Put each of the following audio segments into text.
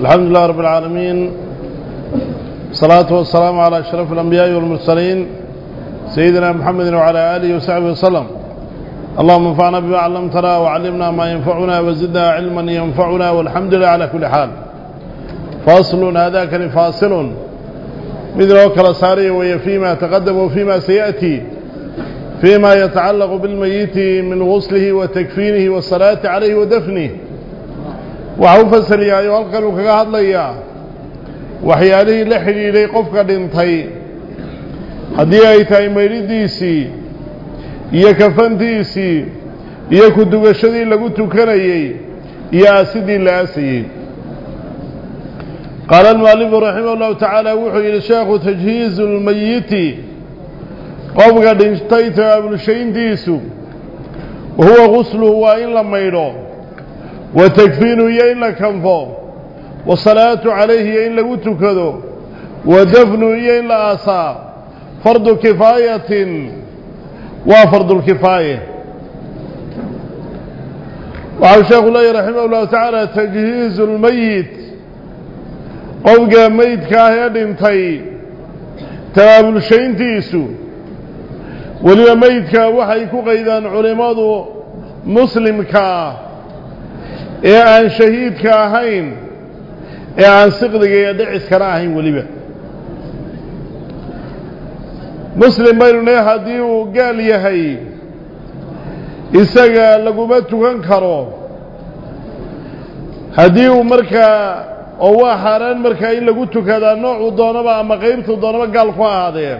الحمد لله رب العالمين الصلاة والسلام على أشرف الأنبياء والمرسلين سيدنا محمد وعلى آله وصحبه وسلم. اللهم انفعنا بما علمتنا وعلمنا ما ينفعنا وزدنا علما ينفعنا والحمد لله على كل حال. فاصل هذاك فاصل. مثل وكل ساري وهي فيما تقدم وفيما سيأتي فيما يتعلق بالميت من غسله وتكفينه والصلاة عليه ودفنه. Waxau fasaliyaayoo halkan uu kaga hadlayaa. Waxyaalihii la xidhiidhay qofka dhintay. Haddii ay tahay maydhidiisii iyo kafantiisii iyo ku-dugashadii lagu tukanayey iyo aasidii la aasayey qaala almualifu raximah ullahu tacaala wuxuu yidhi sheekhu tajhiizu lmayiti qofka dhintay tabaabulshayntiisu wa huwa gusluhu waa in la maydho وتكفينه يين لكنفو والصلاة عليه يين لأتكدو ودفنه يين لأسا فرض كفاية وفرض الكفاية؟ وعلى شيخ الله رحمه الله تعالى تجهيز الميت. قوقا ميت كاهد انتهي. تابل شين تيسو. ولما ميت كاهد وحيكو قيدان علماته مسلم كاهد ee aan shahiidka ahayn ee aan siqdiga iyo dhiciskana ahayn weliba. Muslim baynu ne haddii uu gaal yahay isaga laguma tukan karo. Haddii uu markaa oo waa xaaraan markaa in lagu tukadaa noocuu doonaba ama qaybtuu doonaba gaal ku ahaadee.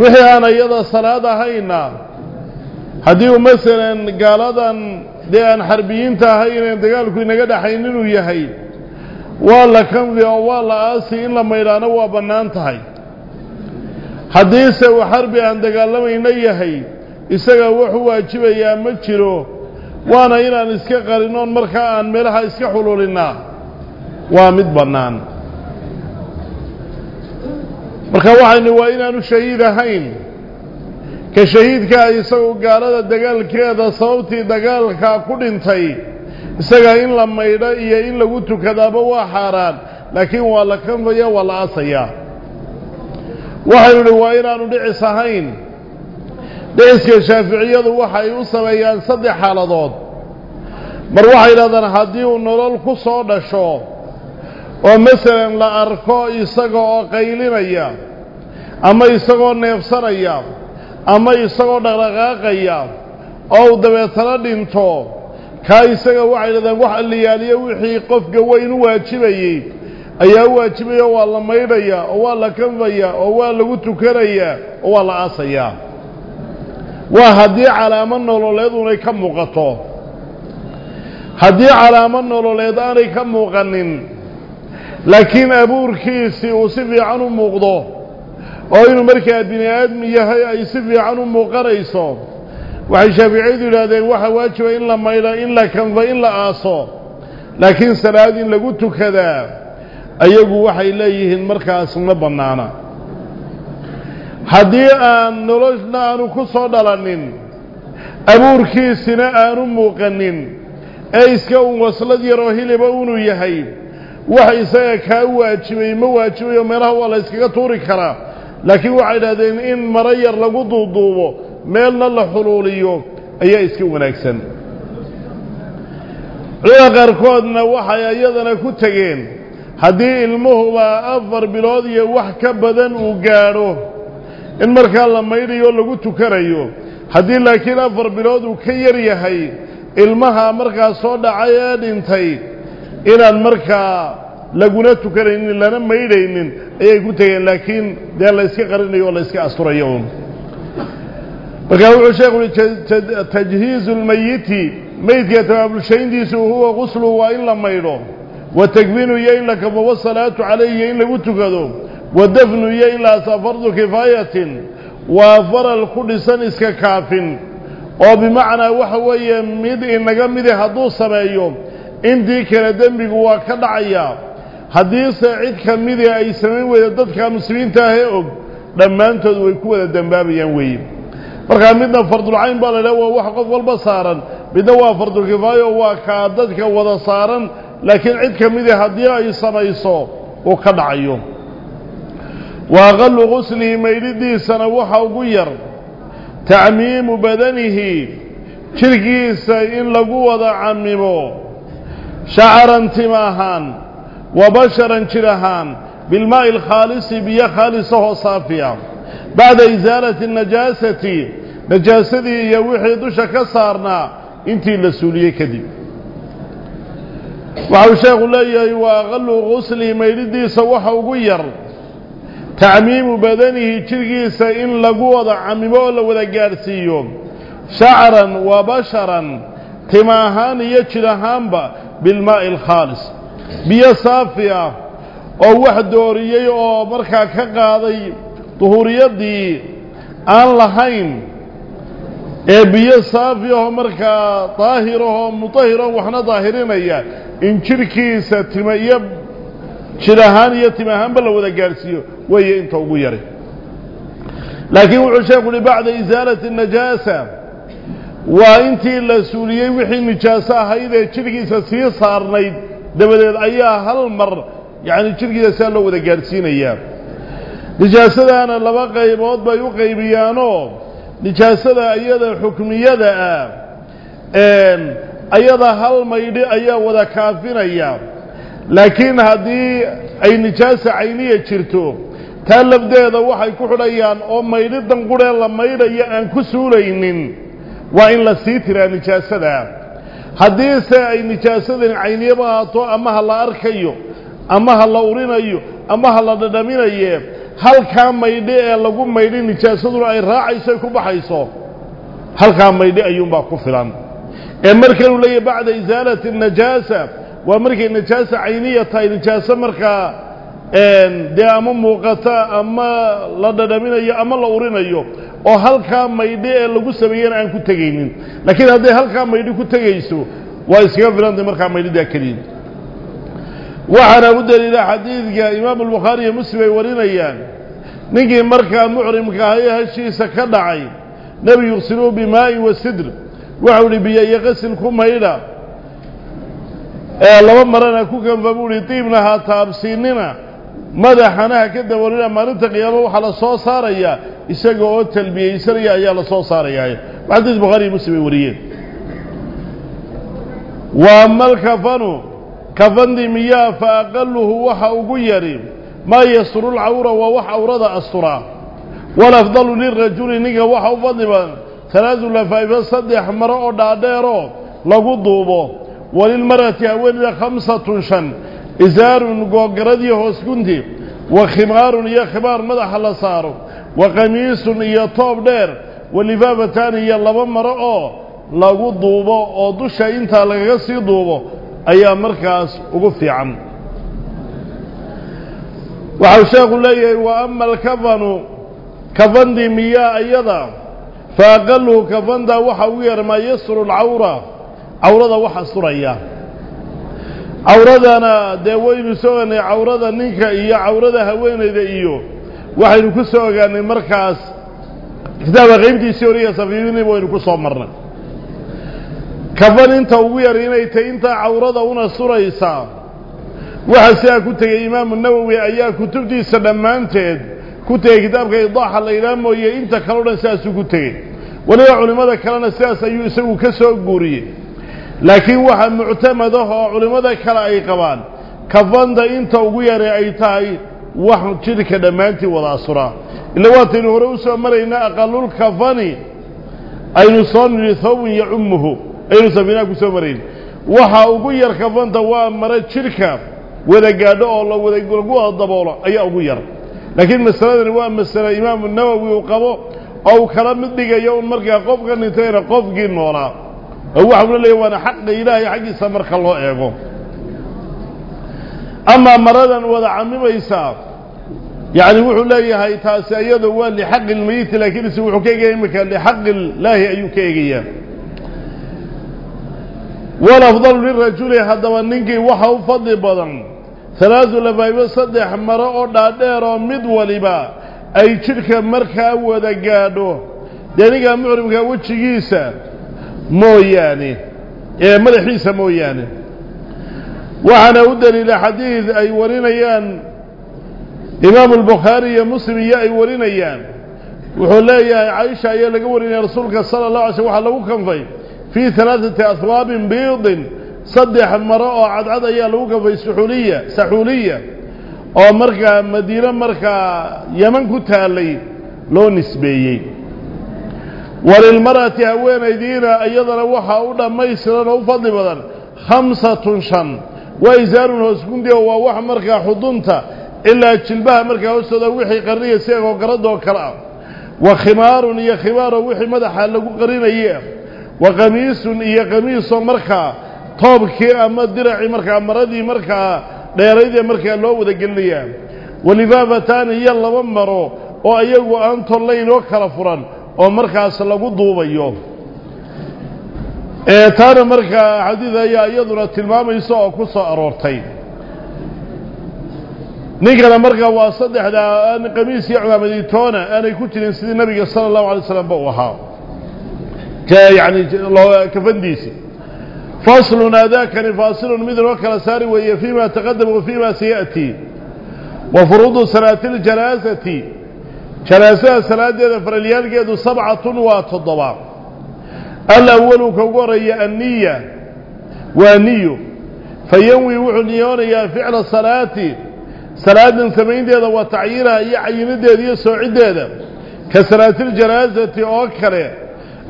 Wixii aan iyada salaad ahayna haddii uu masalan gaaladan dee aan xarbiyiinta ahayneen dagaalku inaga dhaxayn inuu yahay waa la kanfi oo waa la aasi in la maydhaano waa bannaan tahay. Haddiise uu xarbi aan dagaalamayna yahay isaga wuxuu waajibayaa ma jiro waana inaan iska qarinoon markaa aan meelaha iska xululinnaa waa mid bannaan. Marka waxaynu waa inaanu shahiid ahayn ka shahiidkaa isagu gaalada dagaalkeeda sababtii dagaalkaa ku dhintay isaga in la maydho iyo in lagu tukadaaba waa xaaraan laakiin waa la kanfaya waa la aasayaa waxaynu idhi waa inaanu dhicis ahayn dhiciska shaaficiyadu waxay u sameeyaan saddex xaaladood mar waxay yidhahdaan haddii uu nolol ku soo dhasho oo masalan la arko isaga oo qaylinaya ama isagoo neefsanaya ama isagoo dhaqdhaqaaqaya oo uu dabeetana dhinto. Kaa isaga waxay yidhahdaan wax alliyaaliyo wixii qofka weyn u waajibayey. Ayaa u waajibaya waa la maydhayaa oo waa la kanfayaa oo waa lagu tukanayaa oo waa la aasayaa waa haddii calaamo nololeed unay ka muuqato. Haddii calaamo nololeed aanay ka muuqanin laakiin abuurkiisii uu si fiican u muuqdo waxay shaaficiyadu yidhaahdeen waxaa waajiba in la maydho in la kanfo in la aaso laakiin salaad in lagu tukadaa ayagu waxay leeyihiin markaas ma bannaana haddii aan noloshna aanu ku soo dhalanin abuurkiisina aanu muuqanin ee iska un waslad yaroo hiliba unuu yahay wax isaga kaa waajibay ma waajibayo meelaha waa la yskaga tuuri karaa laakiin waxay idhahdeen in maro yar lagu duuduubo meelna la xuluuliyo ayaa iska wanaagsan culimada qaarkoodna waxay iyadana ku tegeen haddii ilmuhuba afar bilood iyo wax ka badan uu gaadho in markaa la maydhayo lagu tukanayo haddii laakiin afar bilood uu ka yar yahay ilmaha markaa soo dhacay ee dhintay inaan markaa laguna tukanaynin lana maydhaynin ayay ku tegeen laakiin dee la yska qarinayo oo la yska asturayo markaa wuxuu sheekhu tajhiizu lmayiti meydka tabaabulshayntiisu huwa guslu waa in la maydho wa takfinu iyo in la kafo wasalaatu calayh iyo in lagu tukado wa dafnu iyo in la asaa fardu kifaayatin waa faral ku dhisan iska kaafin oo bimacnaa waxa weeye mid inaga midi hadduu sameeyo intii kale dembigu waa ka dhacayaa haddiise cid ka midii ay samayn weyda dadka muslimiinta ahee og dhammaantood way ku wada dembaabayaan weeye markaa midna fardulcayn baa la idhaha waa wax qof walba saaran midna waa fardulkifaayo waa kaa dadka wada saaran laakiin cid ka midi haddii ay samayso uu ka dhacayo wa aqalu guslihi maydhidiisana waxa ugu yar tacmiimu badanihi jirhkiisa in lagu wada camimo shacaran tim ahaan وبشرا جرهان بالماء الخالص بيا خالصه صافيا. بعد إزالة النجاسة نجاسة يوحي دوشا كسارنا. انتي لسولية كذب. وعوشاق الله يواغل أيوة، غسل ميلدي سوحا وقير. تعميم بدنه ترقيس إن لقوض عميبه لولا قارسيه شعرا وبشرا تماهان يجرهان بالماء الخالص. Biyo saafi ah oo wax dooriyey oo markaa ka qaaday duhuuriyaddii aan lahayn ee biyo saafi ahoo markaa daahirahoo mutahiroo waxna daahirinaya in jirhkiisa tima iyo jir ahaan iyo tim ahaanba la wada gaadhsiiyo weeye inta ugu yari laakiin wuxuu sheekhu uhi bacda isaalati najaasa waa intii la suuliyey wixii nijaaso ahayd ee jidhkiisa sii saarnayd دبدل أيها هل مر يعني شرقي دسال لو ذا قارسين أيام نجاسة أنا لبقى يبوض بيوقع يبيانو نجاسة أيها الحكمية ذا أم أيها هل ميد أيها وذا كافين أيام لكن هذه أي نجاسة عينية شرتو تالب ده ذا وحي كحر أيام أو ميد دم قرى الله ميد أيها أنكسول أيمن وإن لسيت رأي نجاسة ذا haddiise ay nijaasadani cayniyaba haato ama ha la arkayo ama ha la urinayo ama ha la dhadhaminaye halkaa maydhi ee lagu maydhi nijaasaduna ay raacayso ay ku baxayso halkaa maydhi ayuunbaa ku filan. Ee markanuu leeyahy bacda isaalati najaasa waa markay nijaasa cayniya tahay nijaaso markaa dee ama muuqata ama la dhadhaminayo ama la urinayo oo halkaa maydhi ee lagu sameeyena aan ku tegaynin. Laakiin hadday halkaa maydhi ku tegayso waa iskaga filantay markaa maydhidaa keliya waxaana u daliila xadiidka imaamu albukhaari iyo muslim ay warinayaan. Ninkii markaa muxrimka ahaye heshiisa ka dhacay nebi yuqsiluu bimaa'in wa sidr waxau ihi biyo iyo qasil ku maydha laba marana ku kanfa buu ihi ha taabsiinina ka daboolina maalinta qiyaamo waxaa la soo saarayaa isaga oo talbiyeysanaya ayaa la soo saarayaa xadiis bukhaari iyo muslim ay wariyeen wa ama alkafanu kafandii miyaa fa aqaluhu waxa ugu yari maa yasturu lcawra waa wax awrada asturaa walafdalu lirajuli ninka waxa u fadli badan talaadu lafaa'ifa saddex maro oo dhaadheeroo lagu duubo walilmar'ati haweenida khamsatun shan iyo khimaar madaxa la saaro wa qamiisun iyo toob dheer wa lifaafataani iyo laba maro oo lagu duubo oo dusha intaa lagaga sii duubo ayaa markaas ugu fiican waxau sheekhu leeyahay wa ama alkafanu kafandii miyaa iyada fa aqaluhu kafandaa waxa ugu yar maa yasru lcawra cawrada wax asturaya iyo cawrada haweenayda iyo waxaynu ku soo ogaanay markaas kitaabka qaybtiisii horiya safiidinib waynu ku soo marnay kafan inta ugu yar inay tahy intaa cawrada una suraysaa waxaa sidaa ku tegey imaamu nawowi ayaa kutubtiisa dhammaanteed ku tegey kitaabka idaaxa la yidhaha mooye inta kale o dhan sidaasuu ku tegey weliba culimmada kalena sidaas ayuu isagu ka soo guuriyey laakiin waxaa muctamad ah oo culimmada kale ay qabaan kafanta inta ugu yare ay tahay wax jidhka dhammaantii wada asuraa ila waataynu hore u soo maraynaa aqalulkafani aynu soo nidhi thawbun yacumuhu aynu safiinaha ku soo marayn waxa ugu yar kafanta waa mare jidhka wada gaadho oo lagu wada daboolo ayaa ugu yar laakiin masaladani waa masale imaamu nawowi uu qabo oo uu kala mid dhigayo un markaa qofka dhintayna qofkii noolaa ilaahay xaggiisa marka loo eego amaa maradan wada camimaysaa yacni wuxuu leeyahay taasi iyadu waa lixaqi lmeyiti laakiin ise wuxuu ka egaya imika lixaqi illaahi ayuu ka egayaa walafdalu lirajuli haddaba ninkii waxa u fadli badan halaadu lafaa'ibo saddex maro oo dhaadheer oo mid waliba ay jidhka markaa wada gaadho dee ninkaa muxrimkaa wejigiisa موياني. إيه ملحيسة موياني. وحنا إلى حديث أي ورينيان إمام البخاري يا مسلم يا أي ورينيان وحولي يا عائشة يا لقورين يا رسولك صلى الله عليه وسلم وحلا في في ثلاثة أثواب بيض. صدح المراء عد عد اي لوكم في سحولية سحولية. أو مركة مدينة مركة يمن كتالي لو نسبيين waxaa u dhammaystiran oo u fadli badan khamsatun shan waa isaarun hoosgundi oo waa wax markaa xudunta ilaa jilbaha markaa hoostooda wixii qariniya si agoo garadoo kale ah wa khimaarun iyo khimaaroo wixii madaxa lagu qarinaye wa qamiisun iyo qamiisoo markaa toobkii ama diracii markaa maradii markaa dheeraydee markaa loo wada gelinayaa walifaafataani iyo laba maro oo oo oo markaas lagu duubayo ee taana markaa xadiid ayaa iyaduna tilmaamaysa oo ku soo aroortay ninkana markaa waa saddexda aan qamiis iyo cumaamaditoona aanay ku jirin sidii nabiga sala allahu alay slam ba uu ahaa yani kafandiisi faslun aadaakani faasilun mid inoo kala saari weeye fiima taqadama wa fiima saya'tii wa furuudu salaati ljanaasati ثلاثة ثلاثة فرليال جهد سبعة وتضوا الأول كغوريا النية وني فينوي وحنيون يا فعل الصلاه صلاه سمين ديدا وتعييرها اي عينه ديدا. سويديدا كصلاه الجنازة أو كره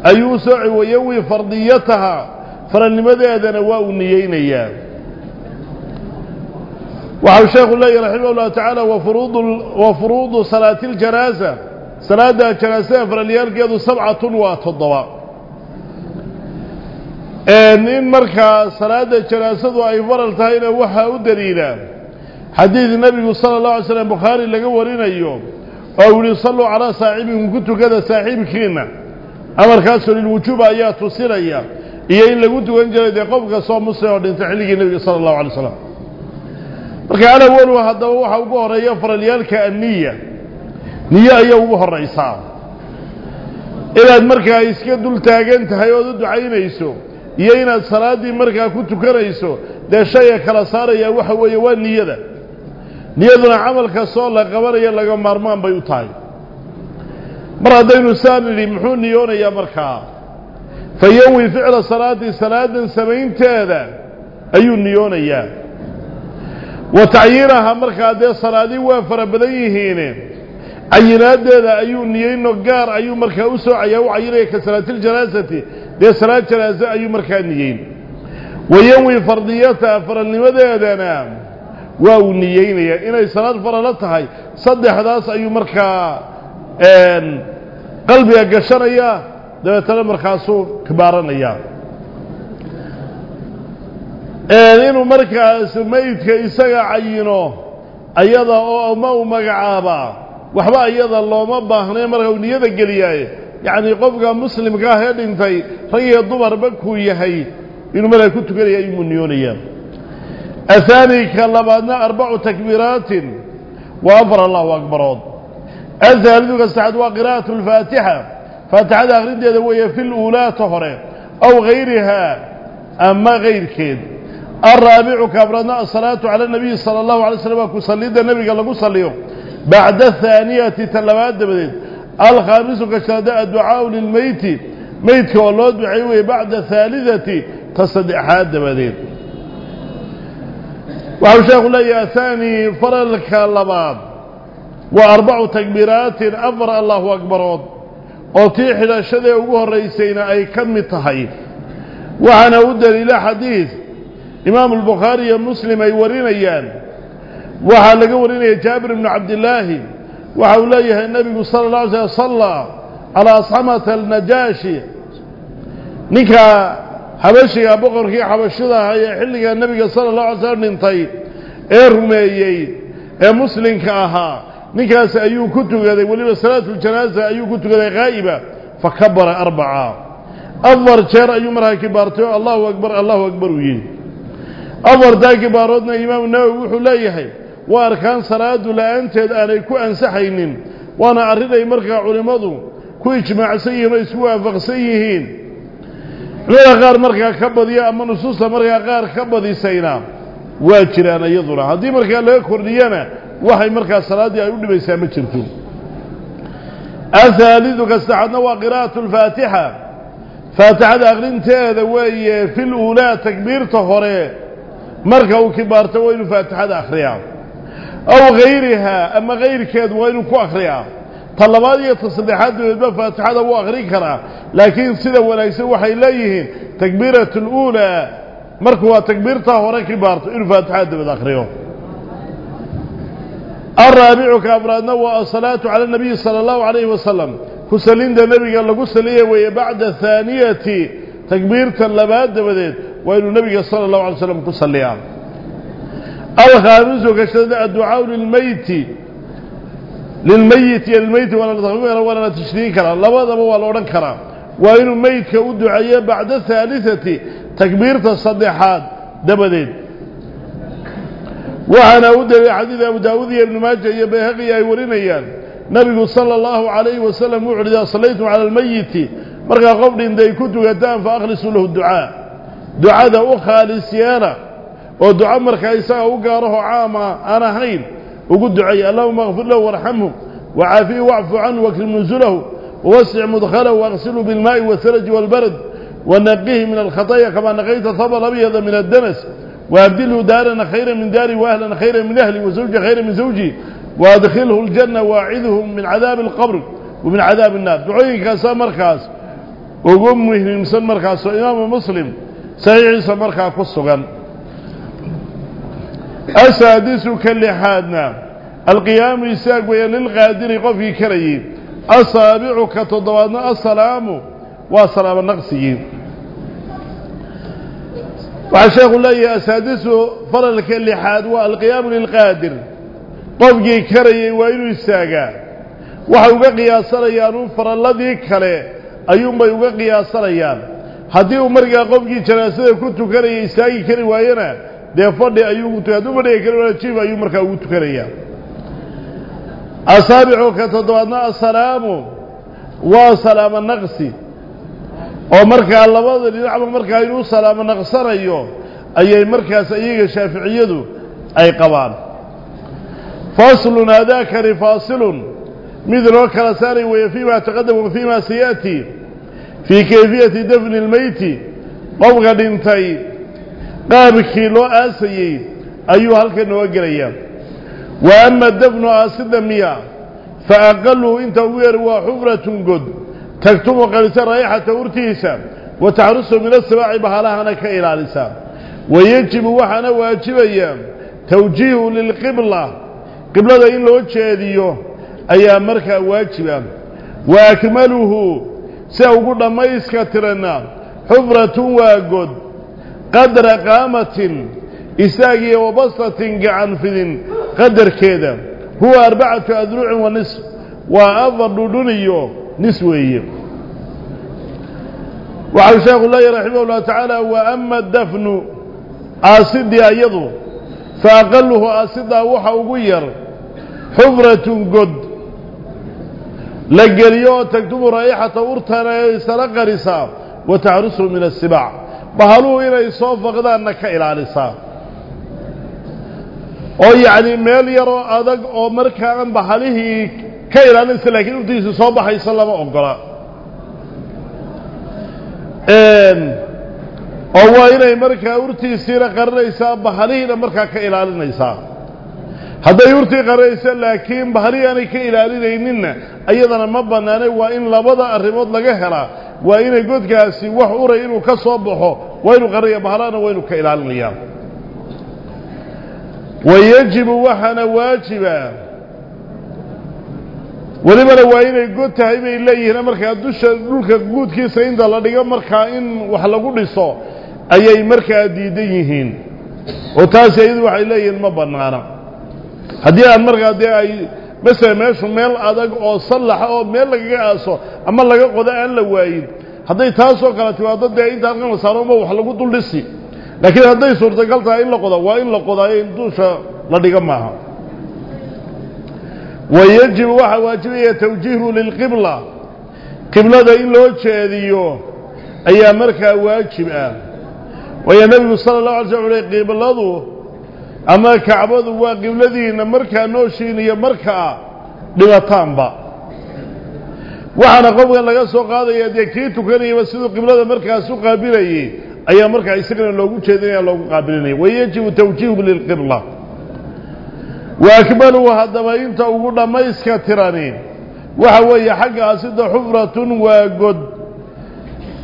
ايو سوي ويوي فرضيتها. نوا واو أيام وحب الشيخ الله رحمه الله تعالى وفروض, وفروض صلاة الجنازة. صلاة الجنازة فرليان قيادة سبعة الضواء. إن مركة صلاة الجنازة أي فرلتهين وحا ودليلا. حديث النبي صلى الله عليه وسلم بخاري لقورين اليوم أولي صلوا على صاحبي وكنت كذا صاحبي كينا. أمر كاسو للوجوب آيات وصير أيام إيه إن لقوتوا أنجل دي قبقى صوم مصر ودين تحليق النبي صلى الله عليه وسلم. Marka alawalu haddaba waxaa ugu horeeya faralyaalka anniya niyo ayaa ugu horaysaa inaad markaa iska dul taagan tahay ood u ducaynayso iyo inaad salaaddii markaa ku tukanayso dee shayga kala saaraya waxa weeye waa niyada niyaduna camal kastoo la qabanayo laga maarmaan bay u tahay mar haddaynu saa nidhi muxuu niyoonayaa markaa fayanwi ficla salaati salaadan samaynteeda ayuu niyoonayaa وتعييرها مركا دي صلادي وفر بديهين اي ناد دي ذا أيو نيين نقار أيو مركا اسو عيو عييري كسلاة الجنازة. دي صلاة جنازة أيو مركا نيين. ويوي فرضياتها فرن لماذا دينا واو نيين يعني اي صلاة فرنتها صد حداس أيو مركا قلبي اقشر ايا دي تلمر خاصو كبارا اياه inuu markaas meydka isaga cayino ayada oo ma uu magacaabaa waxba iyada looma baahnay marka uu niyada geliyaaye yacnii qofka muslimka ah ee dhintay rag iyo dumarba kuu yahay inuu markaa ku tukanaya ayuu niyoonayaa ahaani ka labaadna arbacu takbiiraatin waa afar allahu akbarood ahaalidu ka saxaad waa qiraa'atu alfaatixa faatixada akhrinteeda weeye fi luulaata hore aw gayrihaa ama kayrkeed الرابع كبرنا الصلاة على النبي صلى الله عليه وسلم وكسلد النبي قال لكم صليوا بعد الثانية تلوات بدين الخامس كشهداء الدعاء للميت. ميت والله دعيوه بعد الثالثة تصد أحد بدين وهو شيخ الله يا ثاني فرلك اللباب. وأربع تكبيرات أفر الله أكبر. أطيح إلى شدي وقوه الرئيسين أي كم تحيف. وعنا ودل إلى حديث إمام البخاري يا المسلم يورين أيان وها يا جابر بن عبد الله. وحوليه النبي صلى الله عليه وسلم على صمة النجاشي. نكا حبشي أبقر كي حبشدها يحلق النبي صلى الله عليه وسلم طيب. ارمي إيه يا إيه مسلم كأها. نكا سأيو كتو كذي وليب السلاة الجنازة أيو كتو كذي غائبة. فكبر أربعة. أضر جير أيو مرهي كبارتو الله أكبر الله أكبر ويهي أضر ذاك بارودنا إمام النووي وحو لا يحي. وأركان صراد لا أنتد أنيكو أنسحين وأنا أريد أي مركع علمضو كيجمع سيهم يسوى فغسيهين لا غار مركع يا أما نصوصة مركع غار كبضي سينا. واجرانا يضرع. هذه مركع لا يكور ليانا. وحي مركع يا يقول لي بيسامة شركو أثالثك استعادنا وقراءة الفاتحة. فاتحة أغلنتها ذوي في الأولى تكبير تخريه مركه كبارته وين فاتحه اخريا أو غيرها اما غير كاد وين كو اخريا طلبات يتصدحات بفاتحه أو اخري كرا لكن سده ولا وحي ليهن تكبيره الاولى مركه تكبيرته هوره كبارته ان فاتحه بد اخريا الرابع كابرانا والصلاة على النبي صلى الله عليه وسلم كسلين ده نبي قال لقو سليه ويبعد ثانية تكبيرتا لباد ده بديد وإنه النبي صلى الله عليه وسلم تصليا أو خامس وكشتدنا الدعاء للميت. للميت يا الميت ولا نتغمير ولا نتشريك الله وضبه ولا نكره وإنه الميت كالدعية بعد الثالثة. تكبيرة الصديحات دبدين. وأنا أود حديث أبو داودي بن ماجه يبهغي يوريني نبي صلى الله عليه وسلم وعلي صليتم على الميت. مرقى قبل إن دي كنت قدام فأخلصوا له الدعاء. دعاء وخالصيانا ودعاء مركا إساء وقاره عاما أنا هين وقل دعي الله اغفر له وارحمه وعافيه واعفو عنه وكلم نزله ووسع مدخله واغسله بالماء والثلج والبرد ونقيه من الخطايا كما نقيت ثبل أبيض من الدنس وأبدله دارنا خيرا من داري وأهلا خيرا من أهلي وزوجة خيرا من زوجي وأدخله الجنة وأعذهم من عذاب القبر ومن عذاب النار دعيك أسا مركز وقمه من مسلم مركز وإمام مسلم سيعيسى مركا كسغن أسادسك اللي حادنا القيام يساقويا للغادر قفي كريم أصابعك تضوانا السلام وسلام النقصيين وعشيق الله يا أسادس فرلك اللي والقيام للغادر قفي كريم وإنه يساقا وحوقق يا سريان فرلذي كري. أيما يوقق يا سريان. Haddii uu markaa qofkii janaasada ku tukanaya istaagi kari waayana dee fadhi ayuu hadduu fadhiga kari waaya jiif ayuu markaa ugu tukanayaa asaabicu ka toddobaadna assalaamu waa salaamo naqsi oo markaa labada dhinacba markaa inuu salaamo naqsanayo ayay markaas iyaga shaaficiyadu ay qabaan faslun haadaakani faasilun mid loo kala saaray weeye fii ma taqadama wa fii ma sayaati في كيفية دفن الميت قبغة انتهي قابك لو آسي أيها هلك نوقري وأما الدفن آسي دمية فأقله إن وير وحفرة قد. تكتب قلسة رايحة ارتيسة وتعرسه من السباع بحالها نكا إلى لسا. ويجب وحنا واجب أيام توجيه للقبلة. قبلة إن لو تشاهديه أيام مركة واجبة وأكمله سأقول ما يسكترنا حفرة وقد قدر قامة إساقية وبسطة قعنفذ قدر كذا هو أربعة أذرع ونصف وأفضل دنيو نسوي وعشاق الله رحمه الله تعالى وأما الدفن آسد يأيضه فأقله آسد أوحى وقير حفرة قد لجريو تكتب رائحة أرتنا سلقر ساب وتعرسه من السبع بهلو إلى صوف غدان كإلى لساب أو يعني ميل يرى أدق أو مركا عن بحاله كإلى لساب لكن أبتيس صوب حي صلى إن أو إلى مركا أرتي سير قرر ساب بحاله إلى مركا كإلى لساب in labada arrimood laga helaa waa inay godkaasi wax uray inuu ka soo baxo waa inuu qarinaya bahalahana waa inuu ka ilaalinayaa wayajibu waxaana waajiba welibana waa inay god tahay bay leeyihiin markaa dusha dhulka guudkiisa inta la dhigo markaa in wax lagu dhiso ayay markaa diidan yihiin oo taasi iyadu waxay leeyihiin ma bannaana oo sallaxa oo meel lagaga aaso ama laga qodo aan la waayin hadday taasoo kale timaado dee inta halkan la saaro ma wax lagu dul dhisi laakiin hadday suurtagal tahay in la qodo waa in la qodaayo in dusha la dhigo maaha wayajibu waxaa waajibaya tawjiihu lilqibla qiblada in loo jeediyo ayaa markaa waajib ah waayo nebigu sala allahu alay slam uhi qibladu أما كعبد واقف الذين مركا نوشين يا مركا لغتان با وحنا قبل أن يسوق هذا يديكي تكني وسيدو قبل هذا مركا سوق قابلي. أي مركا يسكن اللوغو تشيدين يا اللوغو قابلني ويجب توجيه للقبلة. وأكبر هذا وإن تقول ما يسكترانين وهو يحق أسد حفرة وقد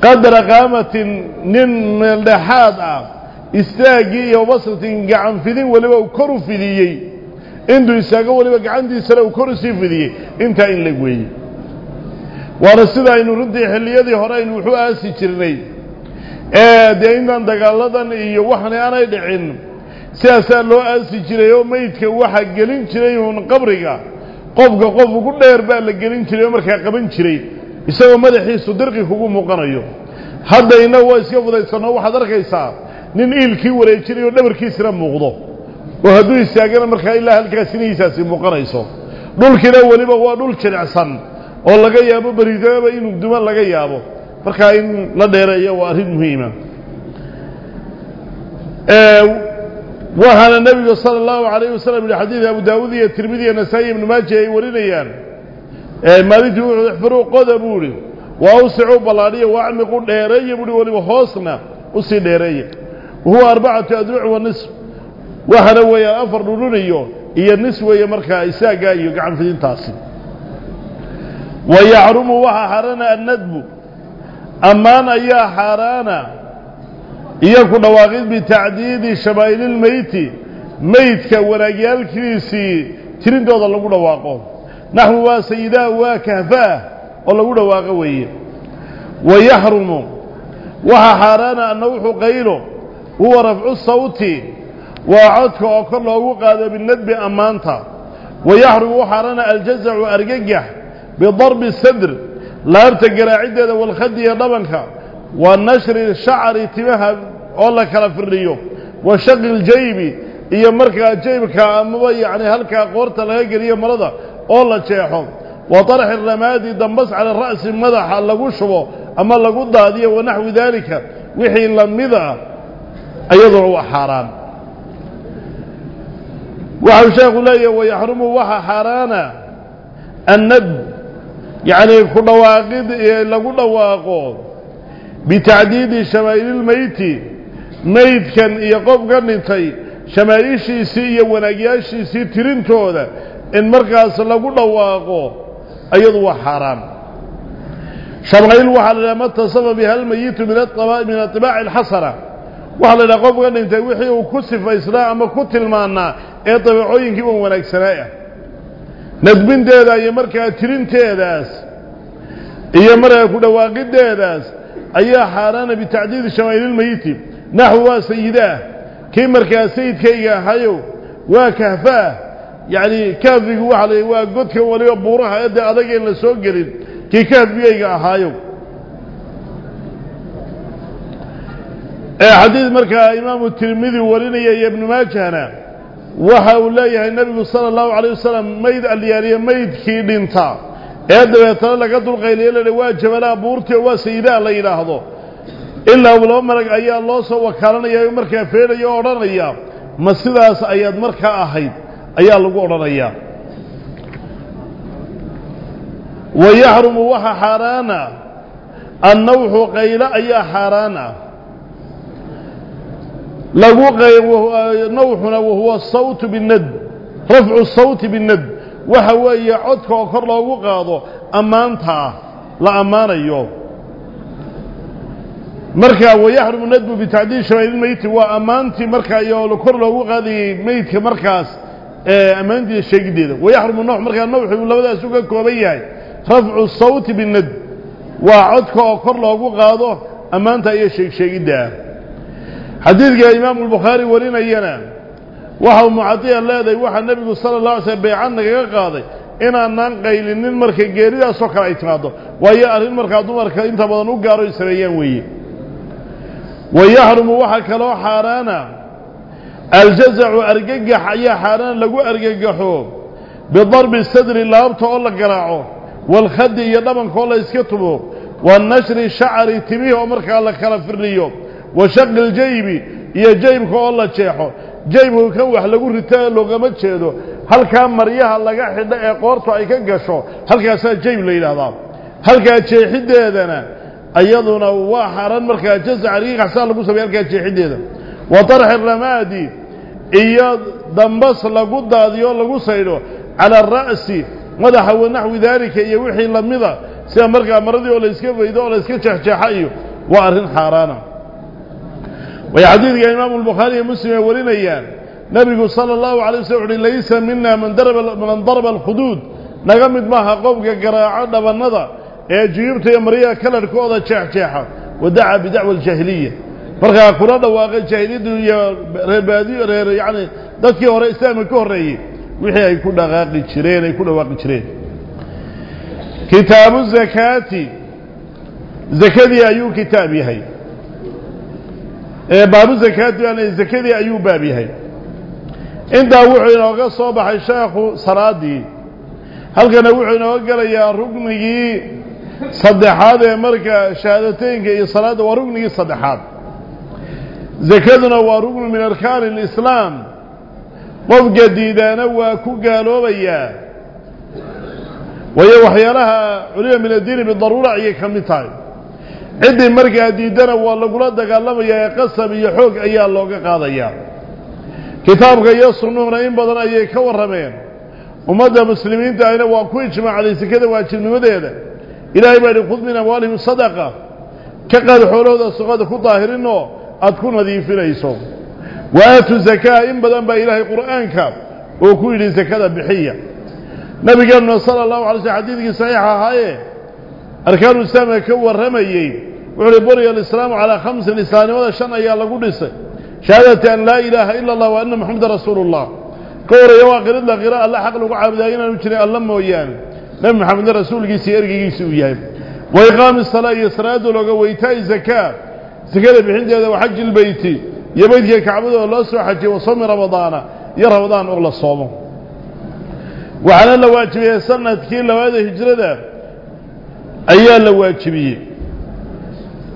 قدر قامة من لحاد آخر istaaggii iyo basratin gacan fidin weliba uu kor u fidiyey intuu istaago weliba gacantiisana uu kor usii fidiyey intaa in lag weeyey waana sida aynu runtii xilliyadii hore aynu wuxu aasi jirnay ee dee intaan dagaaladan iyo waxna aanay dhicin sidaasaa loo aasi jiray oo meydka waxaa gelin jiray uun qabriga qofka qof ugu dheer baa la gelin jiray oo markaa qaban jiray isagoo madaxiisu dirqi kugu muuqanayo hadda innagu waa iska fudaysanoo waxaad arkaysaa wareejinayoo dhabarkiisina muuqdo oo hadduu istaagana markaa ilaa halkaa sinihiisaasi muuqanayso dhulkiina weliba waa dhul jilicsan oo laga yaabo beridoaba inuu duma laga yaabo markaa in la dheereeyo waa arrin muhiima waxaana nebigu sala allahu alayh wasalam yihi xadiid abu daawuud iyo tirmidi iyo nasaa-i ibnu maaja ay warinayaan maalintii wuxuu ixfiruu qoda buu ihi waa usicuu ballaadhiya waacmiqu dheereeya buuhi weliba hoosna usii dheereeya وهو أربعة أذرع ونصف وهنا ويا أفر لونيو هي النصف يا مركا إساء قايو قعن في تاسي ويعرم وها حرانا الندب. أمانا يا حرانا. إياكو نواغذ بتعديد شبايل الميت. ميت كوراقيال كريسي. ترين دوض اللقو نواقو. نحو وسيدا وكهفا اللقو نواقو ويحرم. وها حرانا النوح قيلو. هو رفع الصوت وعدك أقر له قاذ بالندب أمانتا. ويحرق حرنا الجزع وأرججح بضرب السدر لا ارتقر عدد والخدي ضبنك والنشر الشعر اتباه أولا كلا في الريو وشغل الجيب إيا مركا جيبك أمضي يعني هلك قورت الهيقر إيا مرضى. أولا تشيحهم وطرح الرمادي دمس على الرأس المدح اللقوشه أما اللقود هذه ونحو ذلك. وحي لمذا. أيضا هو حرام. وعن شيخ لي ويحرم وحا حرانا النب يعني كل واقد لقل واقود بتعديد شمائل الميت. ميت كان يقف قرنتي. شمائل سي ونقياشي سي ترنتو ده إن مركز لقل واقود أيضا هو حرام. شمائل وحا لما تصف بها الميت من من الطباع الحصرة waxaa la idhaha qofka dhintay wixii uu ku sifaysnaa ama ku tilmaanaa ee dabeecooyinkii un wanaagsanaa ah nadbinteeda iyo markaa tirinteedaas iyo markaa ku dhawaaqideedaas ayaa xaaraana bitacdiidi shamaa'ililmeyiti naxwu waa sayidaah kii markaa sayidkayga ahayow waa kahfaah yacni kahfigu waxaa la waa godka waliba buuraha ee dee adag een la soo gelin kii kahfigayga ahaayow xadiid markaa imaamu tirmidi warinaya iyo ibnu maajahna waxa uu leeyahay nebigu sala allahu calayh wasalam mayd alyaaliye maydkii dhinta ee dabeetana laga dulqayliyo la waa jabalaha buurtii oo waa sayidaha la yidhaahdo ilaa laba marag ayaa loo soo wakaalanaya markaa feedhaya oo odhanaya ma sidaas ayaad markaa ahayd ayaa lagu odhanayaa wa yaxrumu waxa xaaraana annawxu qaylo ayaa xaaraana لبوق نوحنا وهو الصوت بالند. رفع الصوت بالند. وهو يعطك وقر لبوق هذا أمانتها لا أمان مركا ويحرم الندب بتعديل شرائد الميت وأمانتي مركا آه، يقول كر له غادي ميت كمركز أمانتي شيء جديد ويحرم النوح مركا النوح يقول له بدأ سوقك وبيعي رفع الصوت بالند. وعدك وكر له غادي أمانتي شيء شيء جديد حديث يا إمام البخاري ولينا ينا وهو معطيا الله ذي وح النبي صلى الله عليه وسلم بيعنا قاضي إنا أنن قيل إن المرك جريدة سكر إتناده ويا أرين مرك أدو مرك أنت بدن أقار يسريان ويا ويا هرم وح كلو حارنا الجزع أرجع حيا حارنا لقو أرجع حوب بضرب الصدر الله تقول جراعه والخد يدمن كله يسكتبه والنشر شعري تبيه مرك الله خلف الريوب وشق الجيب يا جيب كوالا تشيحو جيبه كوح لقو رتان لغة ما تشيدو هل كان مريها اللقاء حدا اقوارتو اي كنقشو هل كان سات جيب ليلة ضام؟ هل كان تشيحيد ايدنا؟ ايضونا واحرا مركا جزع ريق حسان لقو سبيل كان تشيحيد ايدنا. وطرح الرمادي اياد دنبس لقو داديو لقو سيدو. على الرأس ماذا حو نحو ذلك؟ اي وحي سيا سيامركا مرضي ولا اسكيب ايدو ولا اسكيب تشيحيو وارهن حارانا. ويعديد يا إمام البخاري مسلم يقولين أيام نبي صلى الله عليه وسلم ليس منا من ضرب من ضرب الخدود نجمد معها قوم كجراء عند النظا إيه جيبت يا مريا كل ركوضة شح شحة ودعا بدعوة الجاهلية. فرقة كرادة واقع الجاهلية يا ربادي يعني دك يا رئيس الإسلام كهري وحياة يكون غاقد شرين يكون واقع شرين. كتاب الزكاة. زكاة أيو كتابي هاي baabu zakaati aan zakadii ayuu baab yahay intaa wuxuu inooga soo baxay sheekhu salaadii halkana wuxuu inooga gelayaa rugnigii saddexaad ee marka shahaadateynka iyo salaadda waa rugnigii saddexaad zakaduna waa rugnu min arkaani alislaam qofka diidaana waa ku gaaloobayaa waayo waxyaalaha culima min addiini bidaruura ayay ka mid tahay عندي مرجع ديدنا والله قلنا قلما يا قسم يحوق الله لوجا قاضيا كتاب غير النور إيم بدنا يك ورمين ومدى مسلمين تعينا وأكويش مع عليه كذا وأكويش مع ذيله إلى يبدي خذ من أموالهم صدقة كقد حلو ذا صقد خطاهر أتكون هذه في ليسو وآت الزكاة إن بدن بإله القرآن كاب وكل الزكاة بحية نبي قال صلى الله عليه وسلم حديث صحيح هاي أركان الإسلام يكوى الرمي وعلي بري الإسلام على خمس لسان ولا شن أيها الله قلسة شهادة أن لا إله إلا الله وأن محمد رسول الله. قول يوا قرد له غراء الله حق لقع عبدائينا نمتني ألم وإيان لم محمد رسول قيسي إرقي قيسي وإيان وإقام الصلاة يسراد لك ويتاي زكاة زكاة بحند هذا وحج البيت. يبيت كعبد الله سوى حج وصوم رمضان. يا رمضان أغلى الصوم. وعلى الله واجب يسرنا تكين لو هذا هجرده ayaa la waajibiyey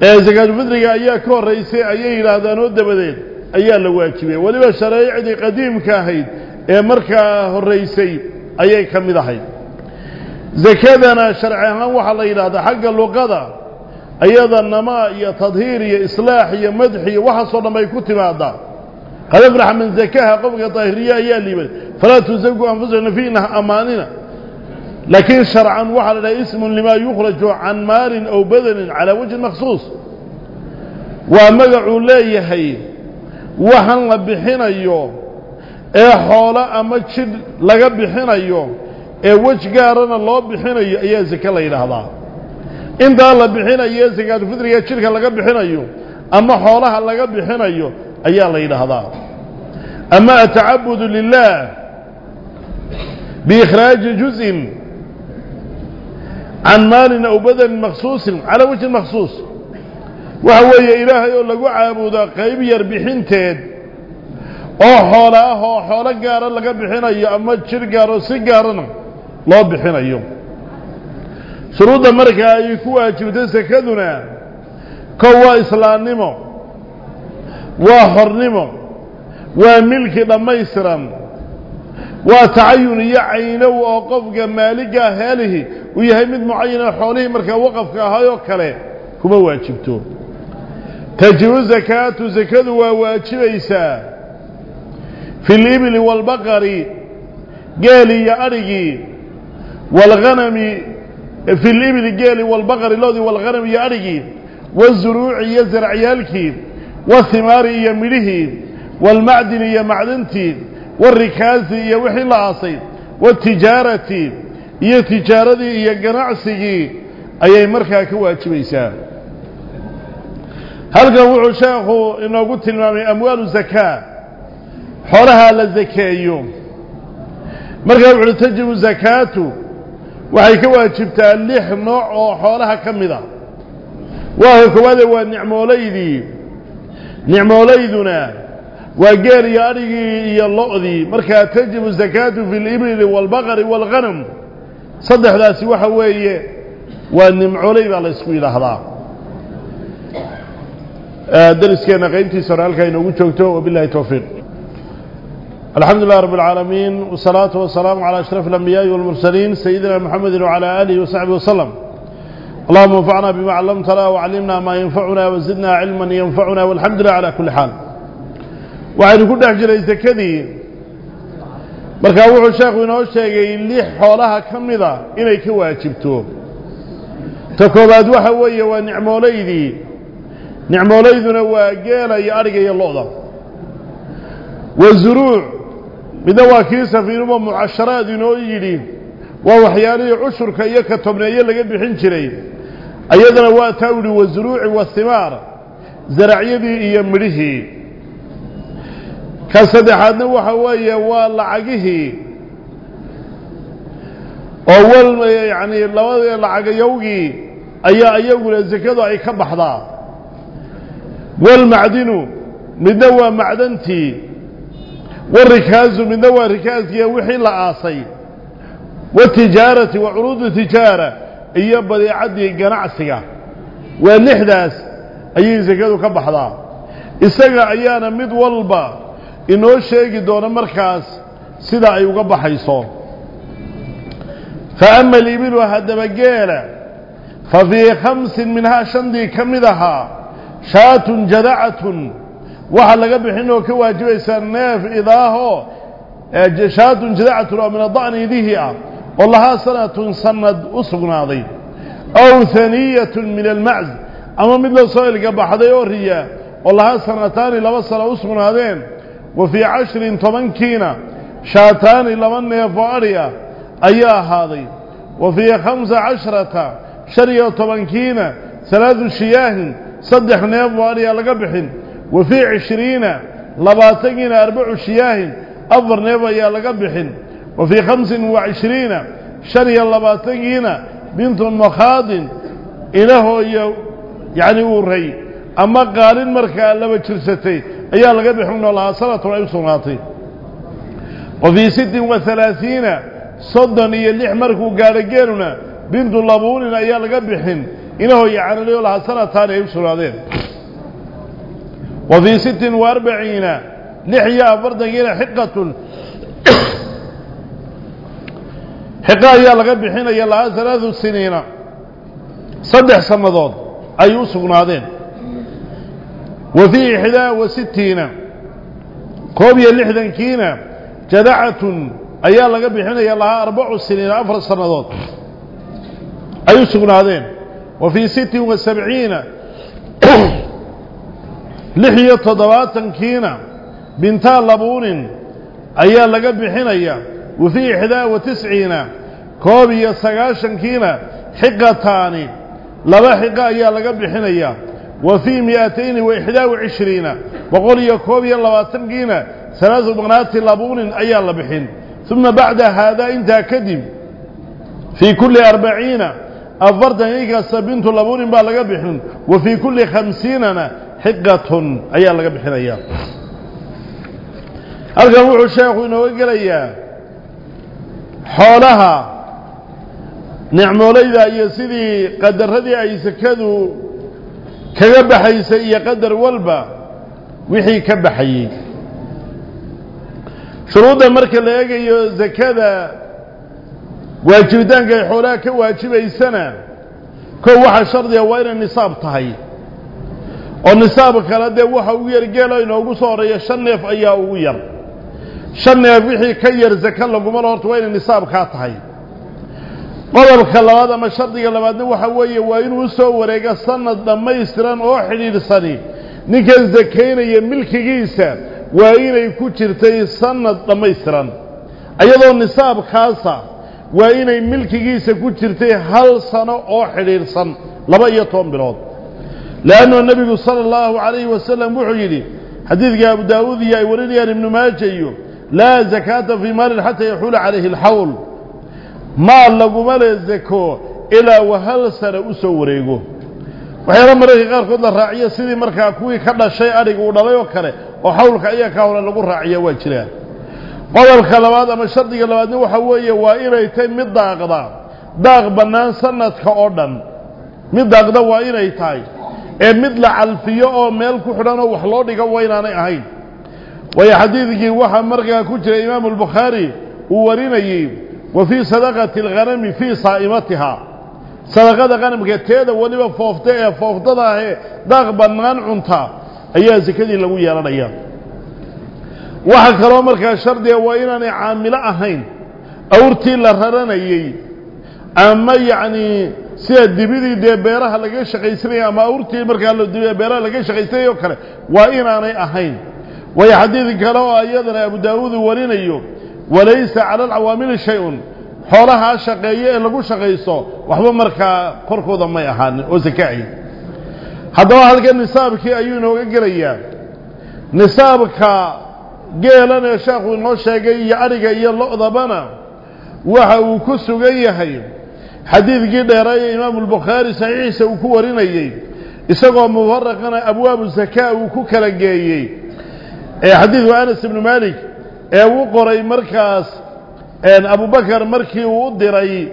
ee sakaatulfidriga ayaa ka horraysay ayay yidhaahdaan oo dabadeed ayaa la waajibiyey weliba shareecdii qadiimka ahayd ee markaa horraysay ayay ka mid ahayd sakadana sharci ahaan waxaa la yidhahdaa xagga luqada ayada namaa iyo tadhiir iyo islaax iyo madxi iyo waxaasoo dhan bay ku timaadaa qad aflaxa man zakaha qofka daahiriya ayaa liibay falaa tusaku anfusana fiina amaanina لكن شرعا وحل لا اسم لما يخرج عن مال أو بدن على وجه مخصوص. ومدع لا يهي وحن لبحين اليوم اي حول امتشد لقبحين اليوم اي وجه قارن إيه الله بحين أيوه إيه زكا الله إلى هذا إن دا الله بحين أيوه زكا الفدر يتشرك لقبحين اليوم أما حولها لقبحين أيوه اي الله إلى هذا أما أتعبد لله. بإخراج جزء. Aw badanin makhsuusin calaa wajhin makhsuus waxa weeye ilaahay oo lagu caabudaa qayb yar bixinteed oo xoolo ah oo xoolo gaara laga bixinayo ama jir gaaro si gaarana loo bixinayo shuruudda markaa ay ku waajibtay sakaduna kow waa islaamnimo waa xornimo waa milki dhammaystiran وتعين يعينه وقف جمالك هاله ويهمد معين حوله مركا وقف كهيو كله كما واجبتون تجر زكاة زكاة وواجب إيسا في الإبل والبقر قال يا أرجي والغنم في الإبل قال والبقر لودي والغنم يا أرجي والزروع يزرع يالكي والثمار يمليه والمعدن يمعدنتي والركاز يوحي العاصي والتجارتي هي تجارتي هي قناعسي أي مركا كواج ميسا هل قوع شاقه إنه قلت المامي أموال الزكاة حولها للزكاة يوم. مركا يعتجب زكاة وهي كواج بتاليح نوع وحولها كمدا وهو كواج هو نعم وليدي نعم وليدنا وقال يا ياريقي يا الله اللعضي مركا تجب الزكاة في الإبل والبغر والغنم صدح لا سوى حوالي وانم عليب على اسمه الهراء درس كان قيمتي سرعال كان وطوكتو وبالله توفير الحمد لله رب العالمين والصلاة والسلام على أشرف الأنبياء والمرسلين سيدنا محمد وعلى آله وصحبه وسلم اللهم انفعنا بما علمتنا وعلمنا ما ينفعنا وزدنا علما ينفعنا والحمد لله على كل حال وعن كل أحجر زكدي marka wuxuu sheekhu inoo sheegay lix xoolaha ka mida inay ka waajibto ta koobaad waxa weeye waa nicmoolaydii nicmoolayduna waa geela iyo adhiga iyo lo-da wa zuruuc midna waa kii safiinuba mucasharaad inoo yidhi waa waxyaalihii cushurka iyo ka tobneeye laga bixin jiray ayadana waa taa uhi wa zuruuci wasimaar zaracyadii iyo midhihii lacagihii oo wal yacni labada lacagayowgii ayaa iyaguna sekadu ay ka baxdaa walmacdinu midna waa macdantii warikaazu midna waa rikaaskiiya wixii la aasay watijaarati wa curuudu tijaara iyo badeecaddii ganacsiga waa lixdaas ayay sekadu ka baxdaa isaga ayaana mid walba inoo sheegi doona markaas sida ay uga baxayso fa ama alibilu haddaba geela fa fii khamsin minhaa shandii ka mid ahaa shaatun jadacatun waxaa laga bixin oo ka waajibaysaa neef idaahoo shaatun jadacatun oo min ada'ni idihi ah oo lahaa sanatun sanad u sugnaaday aw haniyatun min almacz ama mid la soo ilga baxday oo riya oo lahaa sanataani laba sana u sugnaadeen وفي عشر طمنكينا شاتان لمن نفاريا أيا هذه؟ وفي خمس عشرة شريا طمنكينا ثلاث شياه صدح نفاريا لقبح وفي عشرين لباتقنا أربع شياه أفر نفاريا لقبح وفي خمس وعشرين شريا لباتقنا بنت مخاض إله يعني أوري أما قارن مركا لبترستي ayaa laga bixin oo lahaa sanatun ay u sugnaatay wa fii sittin wa halaaiina soddon iyo lix markuu gaadho geeluna bintu labuunin ayaa laga bixin inahooyo canaliyo lahaa sanataani ay u sugnaadeen wa fii sittin wa arbaciina lix iyo afartankiina xiqatun xiqo ayaa laga bixinaya lahaa halaadu siniina saddex sannadood ay u sugnaadeen وفي إحدى وستين كوبية لحدن كينا جدعة أيال قبل حين أيالا أربع سنين أفرس سنوات أي سكون هذين. وفي ست وسبعين لحية ضوات كينا بنتا لبون أيال قبل حين أيالا وفي إحدى وتسعين كوبية سقاشا كينا حقة تاني لبا حقة أيالا قبل حين أيالا وفي مئتين وإحدى وعشرين. وقول يكوب يلا واتنقين ثلاث بغنات لابون أي الله اللبحين ثم بعد هذا انت أكدم في كل أربعين أفرد أنيك السبنت لابون بألقبحين وفي كل خمسين حقة أي الله اللبحين أي الله أرجو الشيخ إنه يقول حولها. نعم ولي ذا يسيدي قدر هذه أي سكدوا kaga baxaysay iyo qadar walba wixii ka baxayey shuruudda marka la eegayo sekada waajibitaanka ay xoolaha ka waajibaysana kow waxaa shardiga waa inay nisaab tahay. Oo nisaab kale dee waxa ugu yar geelo inoogu soo horreeya shan neef ayaa ugu yar. Shan neef wixii ka yar seke laguma la horta waa inay nisaabkaa tahay shardiga labaadna waxa weeye waa inuu u soo wareega sanad dhammaystiran oo xidhiidhsani ninkan sakaynaya milkigiisa waa inay ku jirtay sanad dhammaystiran iyadoo nisaabkaasa waa inay milkigiisa ku jirtay hal sano oo xidhiidhsan laba iyo toban bilood leannu nebigu sala allahu calayhi wasalam wuxuu yidhi xadiidka abu daawuud iyo ay warinayaan ibnu maaja iyo laa zakaata fii maalin xataa yaxuula calayhi alxawl la raaciyo sidii markaa kuwii ka dhashay adhiga uu dhalay oo kale oo xawlka ayaa ka hore lagu raaciya waa jiraan qodobka labaad ama shardiga labaadna waxa weeye waa inay tay mid daaqda daaq bannaan sanadka oo dhan mid daaqda waa inay tahay ee mid la calfiyo oo meel ku xidhan oo wax loo dhigo waa inaanay ahayn waayo xadiidkii waxaa markaa ku jira imaamu albukhaari uu warinayey teeda weliba foofta ee fooftada ahee daaq bannaan cunta ayaa sekadii lagu yeelanaya waxaa kaloo markaa shardiga waa inaanay caamilo ahayn awrtii la raranayey ama yacnii sida dibidii dee beeraha laga shaqaysanaya ama awrtii markaa beeraha laga shaqaysanaya oo kale waa inaanay ahayn waayo xadiid kale oo iyadana abu daawuud uu warinayo وليس على العوامل شيء. حولها شقية لغو شقيسو وحبا مركا قركو ضمي أحاني وزكاعي. هذا هو نسابك أيون وقريا نسابك قيلا نشاق ونوشاق يعرق يالله أضبنا وحاو كسو قيهي حديث قيدة رأي إمام البخاري سعيسة وكوارين أيين إساقوا مفرقنا أبواب الزكاة وكوكرا قيهي إيه حديث وأنس بن مالك. إيه وقري مركز ان ابو بكر مركي ودري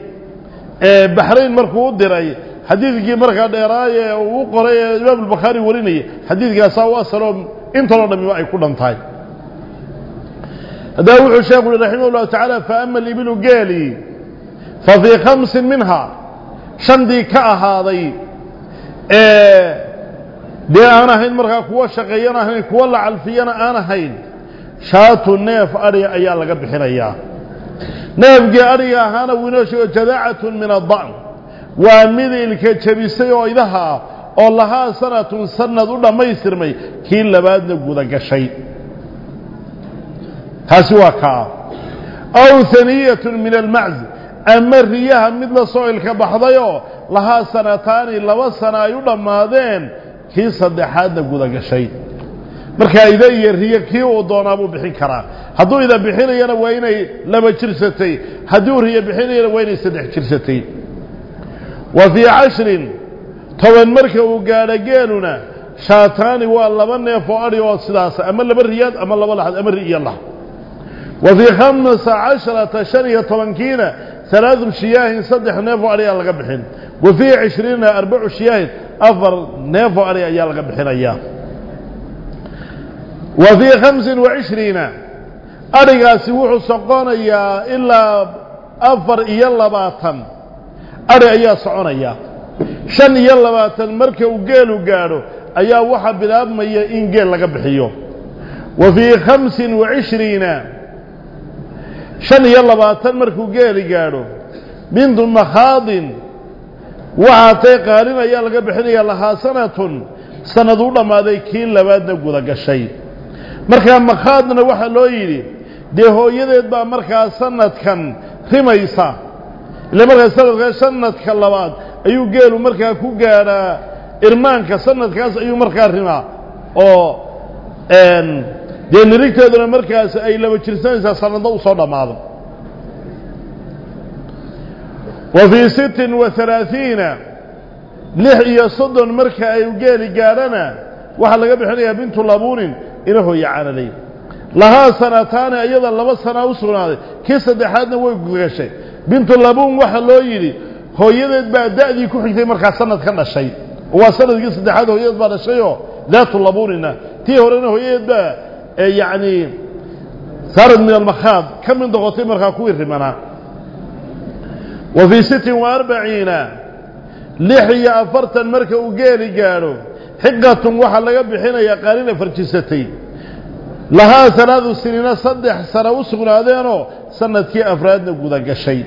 إيه بحرين مركي ودري حديث جي مركا ديراي وقري امام البخاري وريني حديث جي سوا سلام انتو لنا بمعي كل انتاي هذا هو الشيخ رحمه الله تعالى فاما اللي بلو قالي ففي خمس منها شندي كاها ضي إيه دي أنا هين مركا كوشا غيانا هين كوا عالفيانا أنا هين شاتو نيف أريا أيا لقد بحرية نيف جي أريا هانا وينوشو جذعة من الضعم وامذي الكتبي سيو إذاها اللها سنة سنة دولة ما يسرمي. كين لباد نبقودا قشي هاسواكا. أو ثنية من المعز. أما الرياها مثل صويل كبحضيو. لها سنتان لو سنة يولا ماذين. كي صدحات نبقودا قشي markaa ida iyo riyo kii uu doonaa buu bixin karaa hadduu ida bixinayana waa inay laba jirsatay haddii uu riyo bixinayana waa inay saddex jirsatay wa fii cashrin toban marka uu gaadho geeluna shaataani waa laba neef oo adhi oo ama laba riyaad ama laba laxad ama ri iyo lah wa fii khamsa casharata shan iyo tobankiina alaadu shiyaahin saddex neef oo adhi aa laga bixin wa fii cishriina arbacu shiyaahin afar neef oo adhi ayaa laga bixinayaa وفي خمس وعشرين. أرقى سوح سقونيا إلا أفر إيا اللباتا أرقى إيا سعونيا شن إيا اللباتا مركو قيلو قارو أيا وحا بلاب ما إيا إن قيل لك بحيو. وفي خمس وعشرين. شن إيا اللباتا مركو قيلو قارو من دم خاض وعاتي قارم إيا لك بحيو لها سنة. سنة دولة ما ذيكين لبادة قد شيء markaa makhaadna waxaa loo yidhi dee hooyadeed baa markaa sanadkan rimaysa ile markaa sanadka sanadka labaad ayuu geelu markaa ku gaadhaa irmaanka sanadkaas ayuu markaa rimaa oo dee nirigteeduna markaas ay laba jirsanaysaa sanadna u soo dhammaado wa fii sittin wa halaaثiina lix iyo soddon marka ay geeli gaadhana waxaa laga bixinayaa bintu labuunin sanataani iyada laba sanaa u sugnaaday kii saddexaadna way gashay bintu labuun waxaa loo yidhi hooyadeed baa da'dii ku xigtay markaa sanad ka dhashay waa sanadkii saddexaad hooyadeed baa dhashayoo daatu labuunina tii horena hooyadeed baa yacni saarad min almakhaad ka mid noqotay markaa kuwii rimanaa wa fii sittin wa arbaciina lix iyo afartan marka uu geeli gaadho alaadu siniina saddex sana u sugnaadeenoo sanadkii afraadna guda gashay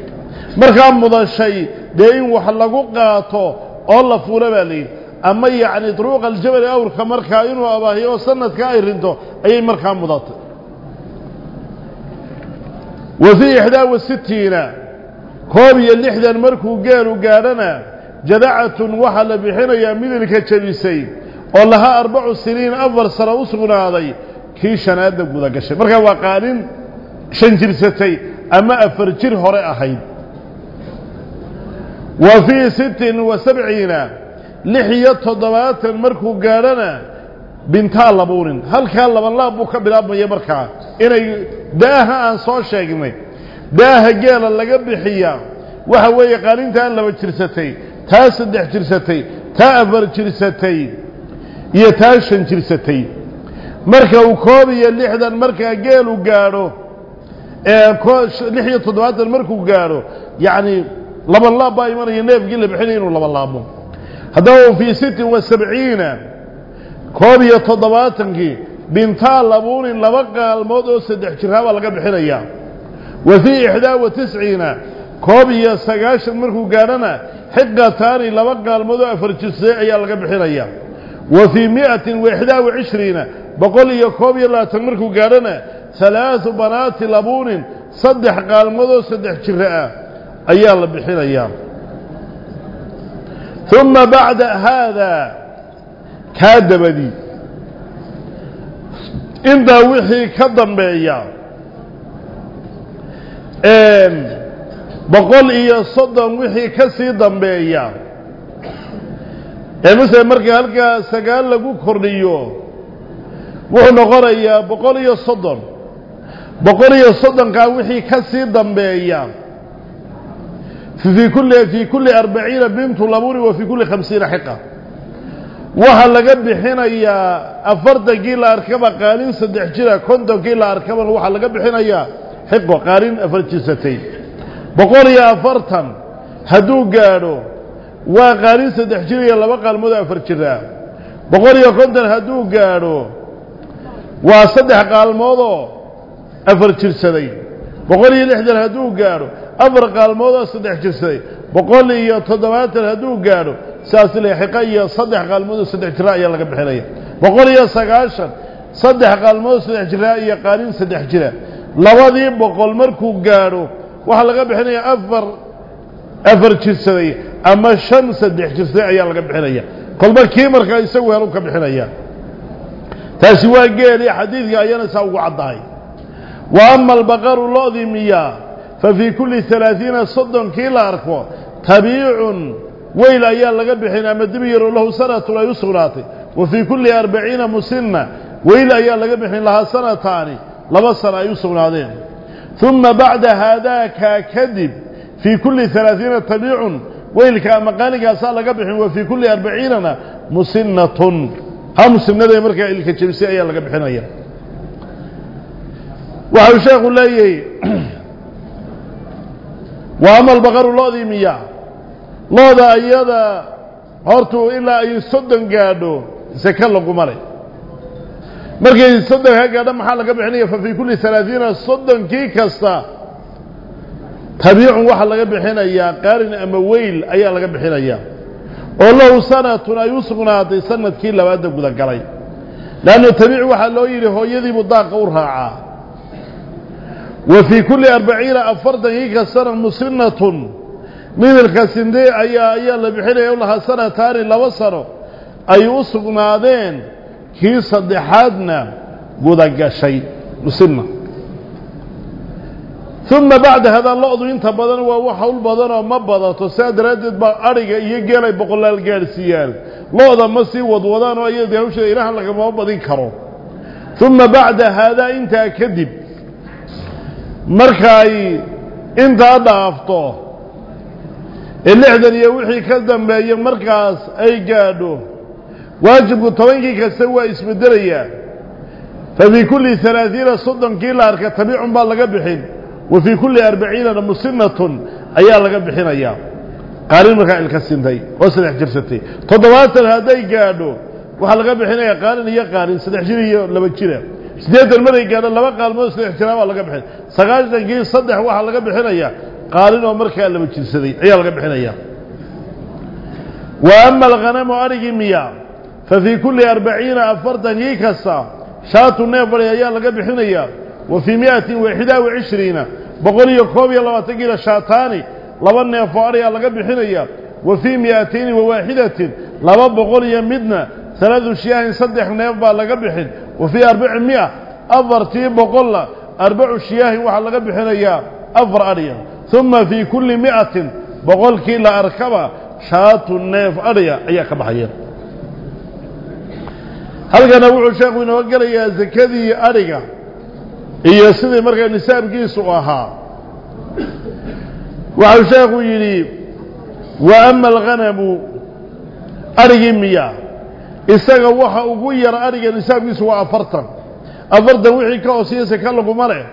markaa mudashay dee in wax lagu qaato oo la fuula baa layidhi ama yacni duruuqa aljabali awrka markaa inuu abaahiyo oo sanadka ay rinto ayay markaa mudatay wa fii ixdaa wa sittiina koob iyo lixdan markuu geelu gaadhana جدعة وحل بحنا يا ملك الجبيسي والله أربع سنين أفضل سر أصغنا هذي. كي شناد بودا كشي مركا وقالين شنجر ستي. أما أفر جر هراء حيد وفي ست وسبعين لحية ضبات مركو قالنا بنتا لبورن هل كان لبن الله بوكا بلا أبو يا مركا؟ إنا داها أنصار شاكمي داها قال اللقب بحيا وهو يقالين تان لبجر ستي تاسد احترستي تأفر جرستي يتاشن جرستي. مركا وكوبي اللحظة مركا قيل وقارو. إيه، لحية تدوات المركو قارو يعني لما الله باي مرة ينيف قيل بحنين ولما الله بو. هذا في ست وسبعين. كوبي تدوات بنتال لبون لبقى الموضو سد احترها ولقى بحنين وفي إحدى وتسعين. كوبي سقاش المركو قارنا حقا تاني لبقى المدعفر جسيعي القبحين أيام وفي مئة واحدة وعشرين بقول يكوب يلا تمركو قارنة ثلاث بنات لبون صدح قال مدو صدح جرعا أيام القبحين أيام ثم بعد هذا كاد بدي انت وحي كدن بايام إم boqol iyo soddon wixii ka sii dambeeya. Ee masele marka halkaa sagaal lagu kordhiyo wuxuu noqonayaa boqol iyo soddon. Boqol iyo soddonkaa wixii ka sii dambeeya. Fii kulli fii kulli arbaciina bintu labuni wa fii kulli khamsiina xiqa. Waxaa laga bixinayaa afartankii la arkaba qaalin saddex jira kontonkii la arkabana waxaa laga bixinayaa xiqo qaalin afar jirsatay بقول يا فرتن هدو قالوا وقارين سدح جيري اللي بقى المدافر جرا بقول يا كنتن هدو قالوا وصدح قال الموضوع أفر جرسدي بقول يا نحن هدو قارو أفر قال الموضوع صدح جرسدي بقول يا تدوات هدو قالوا ساس الحقية صدح قال الموضوع صدح جرا يلا قبل بقول يا سقاشا صدح قال الموضوع صدح جرا يا قارين صدح جرا لوادي بقول مركو قالوا وحا لغا بحنا يا أفر أفر جسدي أما الشمس الدح جسدي يا لغا بحنا يا قل ما كيمر كان يسوي هلوك بحنا يا تاسي واقيا لي حديث يا نساوك عضاي وأما البقر اللوذي مياه ففي كل ثلاثين صد كيلا أركوا تبيع ويل يا لغا بحنا مدبير الله سنة لا يسغلاتي وفي كل أربعين مسنة ويل يا لغا بحنا لها سنة تاني لبصر أيوسف العظيم ثم بعد هذا كذب في كل ثلاثين تبيع وإلك مقالك أسأل قبح وفي كل أربعين مسنة. هم مسنة دي مركة إلك الشمسية أيها القبحين أيها وهو الشيخ الله وأما البقر الله ذي مياه. الله ذا أيها هرتو إلا أن يصدن قادو. سكال قمري. مركز صدق هكذا محالك بحنية ففي كل ثلاثين صدق كي كستا. تبيعوا واحد لك بحنية قارن أما ويل لقب لك بحنية والله سنة يوسقنا هذه سنة كي لا بأدب قد قري لأنه تبيع واحد لو يريه يذي مضاق ورهاعا وفي كل أربعين أفرد هيك سنة مسنة. من الكسندي أي أي اللي بحيره يقول لها سنة تاري لو سنة أي وصق ماذين كي صدحاتنا قدقى شيء مسلمة ثم بعد هذا اللقض انت بضان ووحاو البضان ومبضات وساد رادت با أريق يقال بقول الله القارسيال لقض مسي ودوضان وإيادي همشد إلحان لك مبضين كرو ثم بعد هذا انت أكدب مركاي انت أضافته اللي عدن يوحي كذب مركاس أي قادو واجب طبعاً كي كسوى اسم الدرية ففي كل ثلاثين صدّن كيلا أرك تبيع بالله بحين وفي كل أربعين مسنة أيام لقب بحين أيام قارن مكاء الكسين داي وصل الحجر ستي تدوات الهدي قالوا وحلقة أيا قالوا قارن يا قارن سنحجر يا لما تجرى سديت المري قال الله قال ما احترام ولا قب حين سقاش ذي صدح وحلقة بحين أيا. قالوا عمرك يا لما تجرى سدي أيام لقب بحين أيام وأما الغنم أرجي مياه. ففي كل أربعين أفرد يكسى. شاتو النفر يا الله قبل حنيا وفي مئة وحدة وعشرين. بقول يكوب يلا تجيل شاتاني لبن نفر يا الله قبل حنيا وفي مئة وواحدة. لبن بقول يمدنا ثلاث شياه صدح نفر الله قبل حن وفي أربع مئة أفرتي بقول أربع شياه وحلا قبل حنيا أفر أريا. ثم في كل مئة. بقول كي لا أركبها. شات النفر أريا. أيك بحير. هل كان أبو عشاق من وقال يا زكذي أريقا إيا سيدي مرقى النساب قيسوها وعشاق يلي وأما الغنب أريق مياه إساق وحا أقوير أريق النساب قيسوها أفرطا أفرطا وعيكا وسيسا كالك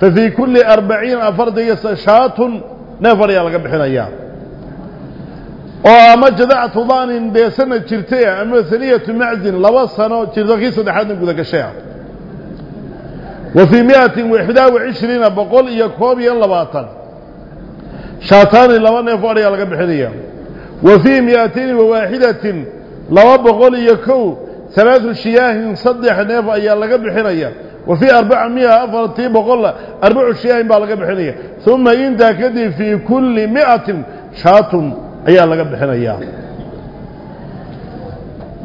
ففي كل أربعين أفرطا يساشات نفر يا لقب إياه وما جذعت ظان بسنة جرتية أما سنية معزن لوصنا جرتو خيصة حدن قدك الشيء. وفي مئة وحدة وعشرين بقول يكوب يلواطا شاطان لوان يفوري على قبل حدية وفي مئتين وواحدة لو بقول يكو ثلاث شياه صدح نيف أي على قبل حدية وفي أربعمائة أفرطي بقول أربع شياه على قبل حدية ثم إن في كل مئة شاطن ayaa laga bixinayaa.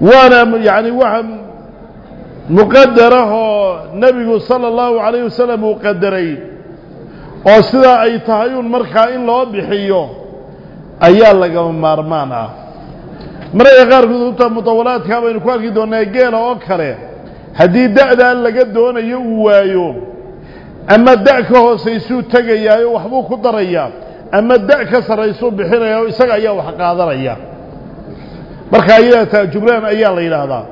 Waana yani waxa muqadarahoo nebigu sala allahu calayh wasalam uu qadaray oo sidaa ay tahay uun markaa in loo bixiyo ayaa lagama maarmaan ah. Mararka qaarkood uta mutawalaadkaa baynu ku arki doonaa geela oo kale haddii da'daa laga doonayo uu waayo ama da' ka hoosaysuu tegayaayo waxbuu ku darayaa ama da' ka sarraysuu bixinaya o isaga ayaa wax qaadanaya. Marka ayadaa taajublaan ayaa la yidhaahdaa.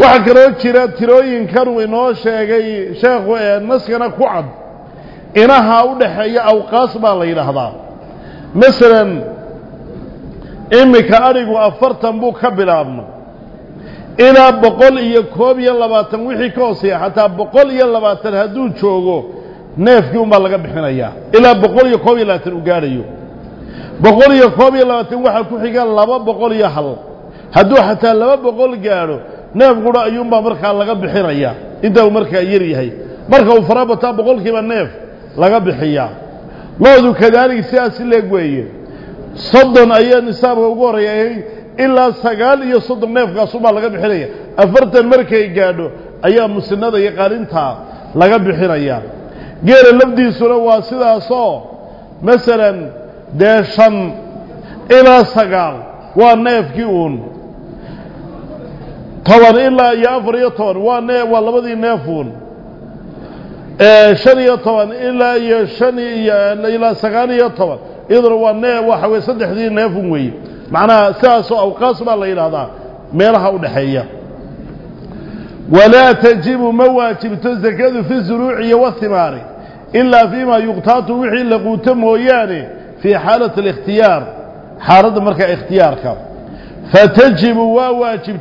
Waxaa kaloo jira tirooyinkanuu inoo sheegay sheekhu ee naskana ku cad inaha u dhaxeeya awqaas baa la yidhaahdaa. Masalan iminka adhigu afartan buu ka bilaabma. Ilaa boqol iyo koob iyo labaatan wixii ka hooseeya xataa boqol iyo labaatan hadduu joogo neefkii unbaa laga bixinayaa ilaa boqol iyo koob iyo labaatan uu gaadhayo. Boqol iyo koob iyo labaatan waxaa ku xiga laba boqol iyo hal. Hadduu xataa laba boqol gaadho neef qura ayuunbaa markaa laga bixinayaa inta uu markaa yar yahay. Marka uu farabataa boqolkiiba neef laga bixiyaa loodu kadaalig sidaasi leeg weeye. Soddon ayaa nisaabka ugu horreeya ilaa sagaal iyo soddon neefkaasubaa laga bixinaya. Afartan markay gaadho ayaa musinada iyo qarintaa laga bixinayaa neefkii uun toban ilaa iyo afar iyo toban waa nee waa labadii neefuun shan iyo toban ilaa iyo shan iyo ilaa sagaal iyo toban iyaduna waa nee waxa weye saddexdii neefun weeye macnaha sidaasoo awqaas baa la yidhaahdaa meelaha u dhaxeeya ولا تجب مواجب تزكاة في الزروع والثمار إلا فيما يقتات وحي لقوتم موياني في حالة الاختيار. حارض مركا اختيارك فتجب مواجب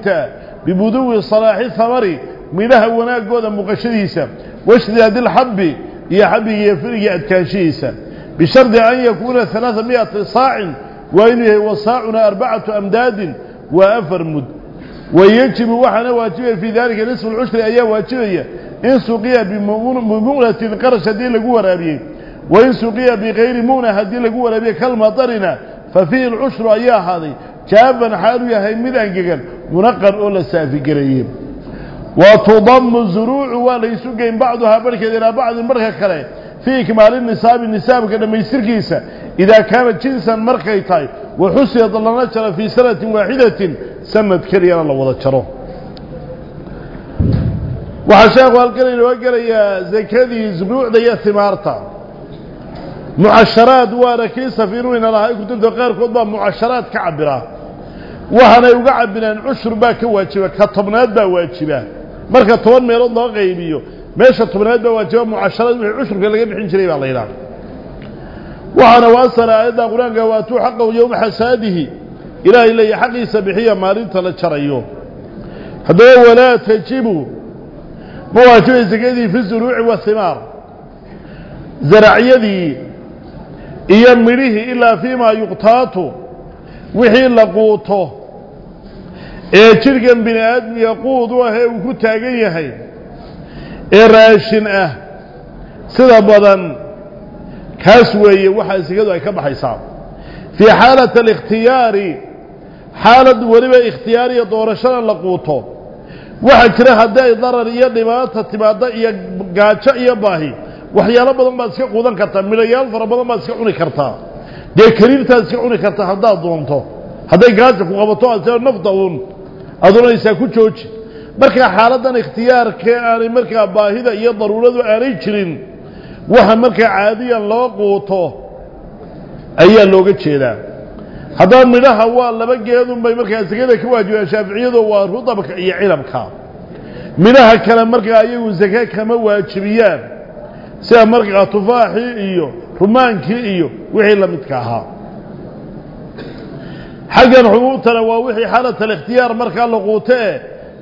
ببدو صلاح الثمر منها وناك قوة مقشريسة واشد هذا الحب يا حبي يا فري يا بشرط أن يكون ثلاثمائة صاع وإنه وصاعنا أربعة أمداد وأفر مد ويجب وحنا واجب في ذلك نصف العشر أيام واجبية. إن سقيا بمغلة قرش دي لقوة رابية وإن سقيا بغير مغلة دي لقوة رابية كالمطرنا. ففيه العشر أيام هذه كابا حالو يهي مدان قيقل منقر أولا سافي قريب. وتضم الزروع وليس قيم بعضها بركة إلى بعض المركة كلاه في إكمال النساب النساب كما يصير كيسة إذا كانت جنسا مركة طيب وحسي ظلنا في سنة واحدة سمى بكري الله لو ذكره وحشاق والقليل وقلي زكذي زبوع دي ثمارتا معشرات وركيسة في روين الله يقول تنتو غير قطبة معشرات كعبرة. وهنا يقع بنا عشر باك واجبة كطبنات با واجبة. مركة طوان ميرون ده غيبيو. ماشا طبنات با واجبة معشرات من عشر كالك بحين جريب الله وهنا وأصل أيضا قرآن قواتو حقه يوم حساده. إلهي إلهي حقي سبحية مارين تلتشر أيوه هذا هو لا تجيبه مواجهة زكادي في الزروع والثمار. زرع يدي يمره إلا فيما يقتاته وحي لقوته اتركا بن آدم يقود وهي وكتاقية هي. راشن أه. سيدا بضا كاسوية وحا زكادي كبح حساب في حالة الاختياري haddii ay darar iyo dhibaata timaaddo iyo gaajo iyo baahi waxyaalo badan baad iska quudan kartaa midhayaal fara badan baad iska cuni kartaa dee kariirtaad iska cuni kartaa haddaad doonto hadday gaajo ku qabato aad nafta uun aad oranaysaa ku jooji markaa xaaladdan ikhtiyaarkee aanay markaa baahida iyo daruuradu aanay jirin waxa markaa caadiyan loo quuto ayaa looga jeedaa هذا من هو الله بجيد من بيمك يا زكية كواجه شافعية وارهو طبك يا علم كام من ها كلام مرق أيه وزكاة كم واجبيان سام مرق تفاحي إيو رمان كي إيو وعيلة متكها حاجة حقوق ترى ووحي حالة الاختيار مرق على قوته.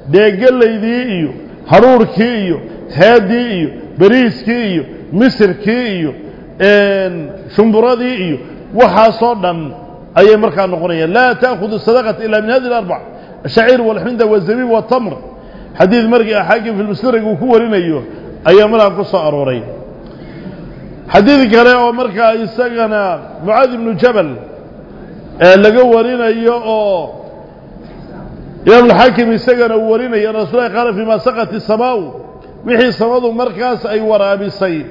دجال يدي إيو هرور كي إيو هادي إيو بريس كي إيو مصر كي إيو إن شنبرة دي إيو وحصر أي مركا نقرية. لا تأخذ الصدقة إلا من هذه الأربع. الشعير والحمدة والزبيب والتمر. حديث مركا حاكم في المسلر وكوه لنا أيها أي مركا قصة أروري. حديث كراء ومركا يستغنى معاذ بن جبل. إيه، لقوه لنا أيها يوم الحاكم يستغنى ورنا يا إيوه. رسول الله قال فيما سقط السماء. وحي السماء مركاس أي ورابي السيد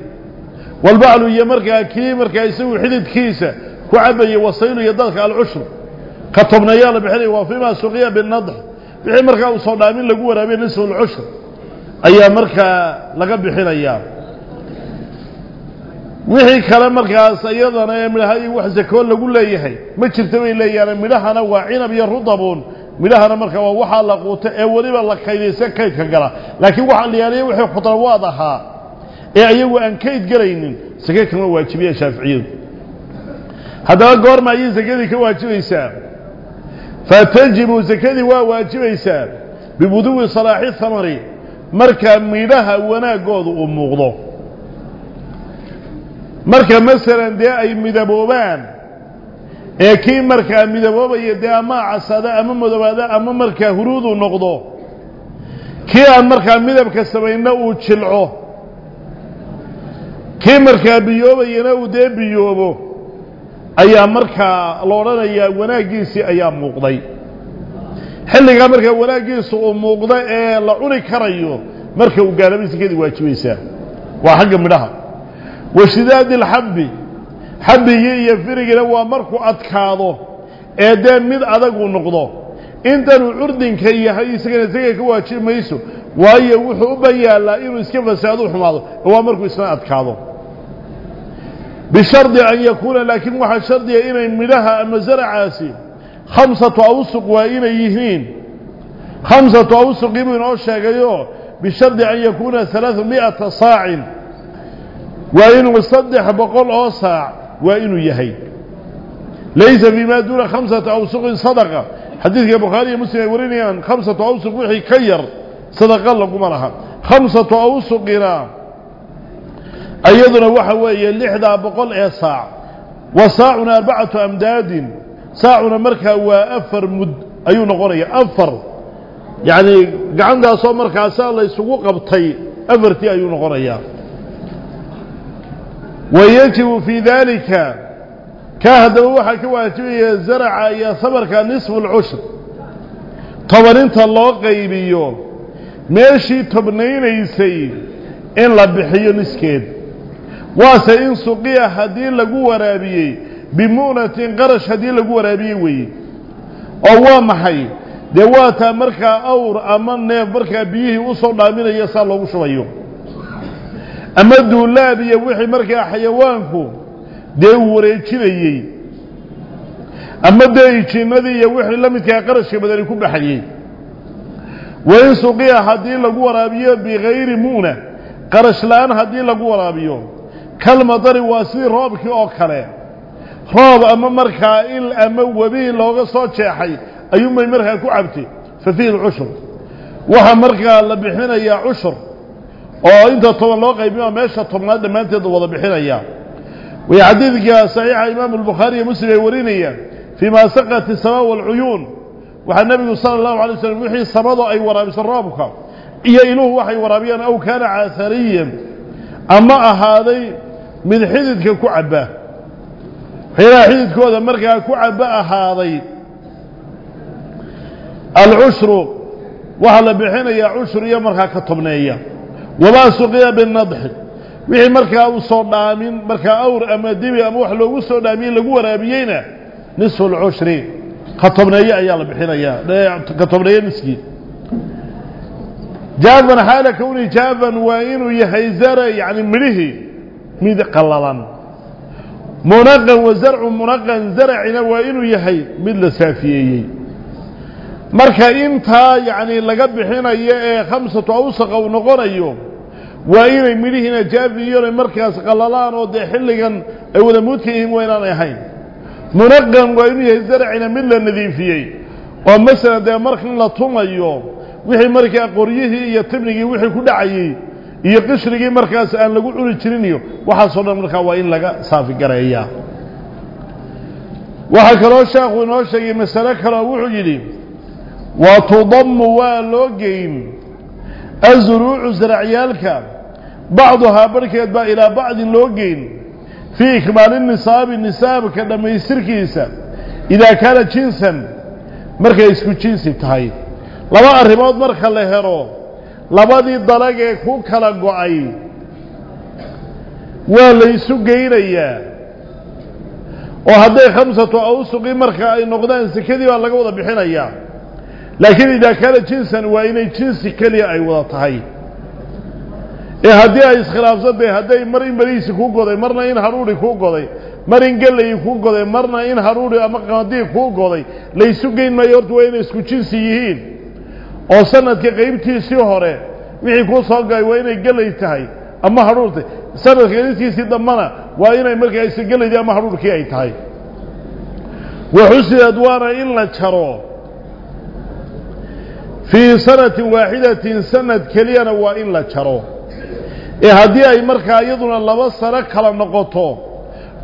والبعل هي مركا كي مركا يسوي حديث كيسة. كعبي وصيل يدلك على العشر. قطبنا يالا بحلي وفيما سقيا بالنضح. بحي مركا وصدامين لقوة ربي نسو العشر. أيام مركا لقب حين أيام. وحي كلام مركا سيدنا يملها يوح إيه زكوان لقول لي يحي ما ترتبين لي يعني ملحنا وعينا بي الرضبون ملحنا مركا ووحا لقوته أولي بالله كيدي سكيد كقرأ. لكن وحا اللي يعني يوحي خطر واضحا إيه أيوة أن كيد قرينين. سكيد كما واجبية شافعيين. هذا غور ما يجي زكدي كواجب يسال فتجب زكدي وواجب يسال ببدو صلاح الثمري مركب ميلها وأنا قوض ومغضو. مركب مثلا دي أي مدبوبان اكي مركب مدبوبا يدي أما عصادة أما مدبادة أما مركب هرود ونقضو كي ان مركب مدب كسبين أو تشلعو كي مركب بيوبا ينو دي بيوبو. Ayaa markaa la odhanayaa wanaaggiisii ayaa muuqday. Xilligaa markaa wanaaggiisu uu muuqda ee la cuni karayo marka uu gaarabay sakadii waajibaysaa waa xagga midhaha. Washidaadi alxabbi xabbigii iyo firigina waa markuu adkaado ee dee mid adagu noqdo. Intanuu curdinka yahay isagana isaga ka waajibi mayso waayo wuxuu u ban yaallaa inuu iska fasaado xumaado. Waa markuu isna adkaado بشرط أن يكون لكن وحا شرط إن ملها أما زرع آسي خمسة أوسق وإن يهنين. خمسة أوسق إبن أوشاقيو بشرط أن يكون ثلاثمائة صاع. وإن يصدح بقول أوصاع وإن يهي ليس بما دون خمسة أوسق صدقة. حديث البخاري مسلم يوريني أن خمسة أوسق وحي كير. صدق الله قمرها. خمسة أوسق إبن أيضنا وحوية لحدة بقل إيه ساع وساعنا أربعة أمداد. ساعنا مركا وأفر مد أيون قرية أفر. يعني قعندها صوم مركا ساعة ليسوق بطي. أفر تي أيون قرية ويجب في ذلك كهذا الوحى كواتب زرع يا صبر كان نصف العشر. طورنت الله قيبيو. ماشي تبنين يسي إن لبحيو نسكيد waase in suqiya haddii lagu waraabiyey bimu'natin qarash haddii lagu waraabiyey weeye oo waa maxay? Dee waataa markaa awr ama neef markaa biyihii u soo dhaaminaya saa loogu shubayo. Ama duulaab iyo wixii markaa xayawaanku dee uu wareejinayey. Ama dee ijinnadii iyo wixii la midkaa qarashka badani ku baxayey wain suqiya haddii lagu waraabiyo bikayri mu'na qarash la'aan haddii lagu waraabiyo كلمة داري واسوي رابك اوكالي راب أما مركائل أما وبيه لوغا صوت شاحي ايوما يمرهي اكو عبتي. ففيه العشر. وها مركائل اللي عشر. أو إنت طبعا لوغا يبيما ماشا طبعا ده ما أنت يضوضا بحينا يا. ويعديدك يا صحيح إمام البخاري مسلم يوريني فيما سقت السماء والعيون. وها النبي صلى الله عليه وسلم يحيي السمضة أي ورابس الرابك يا إله وحي ورابيا أو كان عثريا أما هذه من حيدك كعبة هنا حيدك كوذا مركا كعبة هذا العشر وهلا بحين يا عشر يا مرقى كتبنية وما سقيا بالنضح وهي مركا وصول آمين مركا أور أما ديوي أموح لو وصول آمين لقوة رابيين نصف العشر كتبنية يا الله بحين يا كتبنية نسكي جابا حالك وني جابا وإنو يحيزر يعني مليه intaa yacni laga bixinayo ee khamsatu awsaqa uu noqonayo waa inay midhihiina jaafiyoona markaas qallalaan oo dee xilligan ay wada muudka yihiin waa inaanay ahayn munaqan waa inuu yahay zarcina mid la nadiifiyey oo masalan dee markan la tumayo wixii markaa qoryihii iyo tibnigii wixii ku dhacayey iyo qishrigii markaas aan lagu cuni jirin iyo waxaasoo dhan markaa waa in laga saafi gareeyaa waxaa kaloo sheekhu inoo sheegay masale kaleo wuxuu yidhi wa tudammu waa loo geyn azuruucu zaracyaalka bacduhaa barhkeed baa ilaa bacdin loo geyn fii ikmaali nisaabi nisaabka dhammaystirkiisa idaa kaana jinsan. Markay isku jinsi tahay. Laba arrimood marka la helo labadii dalag ee ku kala go-ay waa la isu geynayaa oo hadday khamsatu awsuqi marka ay noqdaan sekadii baa laga wada bixinayaa laakiin idaa kaana jinsan waa inay jinsi keliya ay wada tahay ee haddii ay iskhilaafsantahay hadday mar in beriisi kuu goday marna in hadhuudhi kuu goday mar in gelayi kuu goday marna in hadhuudhi ama qamadiig kuu goday geyn maayo horta waa inay isku jinsi yihiin oo sanadka qaybtiisii hore wixii kuu soo galay waa inay gelay tahay ama hadhuurtay sanadka qaybtiisii dambana waa inay markaa isa gelaydii ama hadhuurkii ay tahay waxusidad waana in la jaro fii sanatin waaxidatin sanad keliyana waa in la jaro ee haddii ay markaa iyaduna laba sano kala noqoto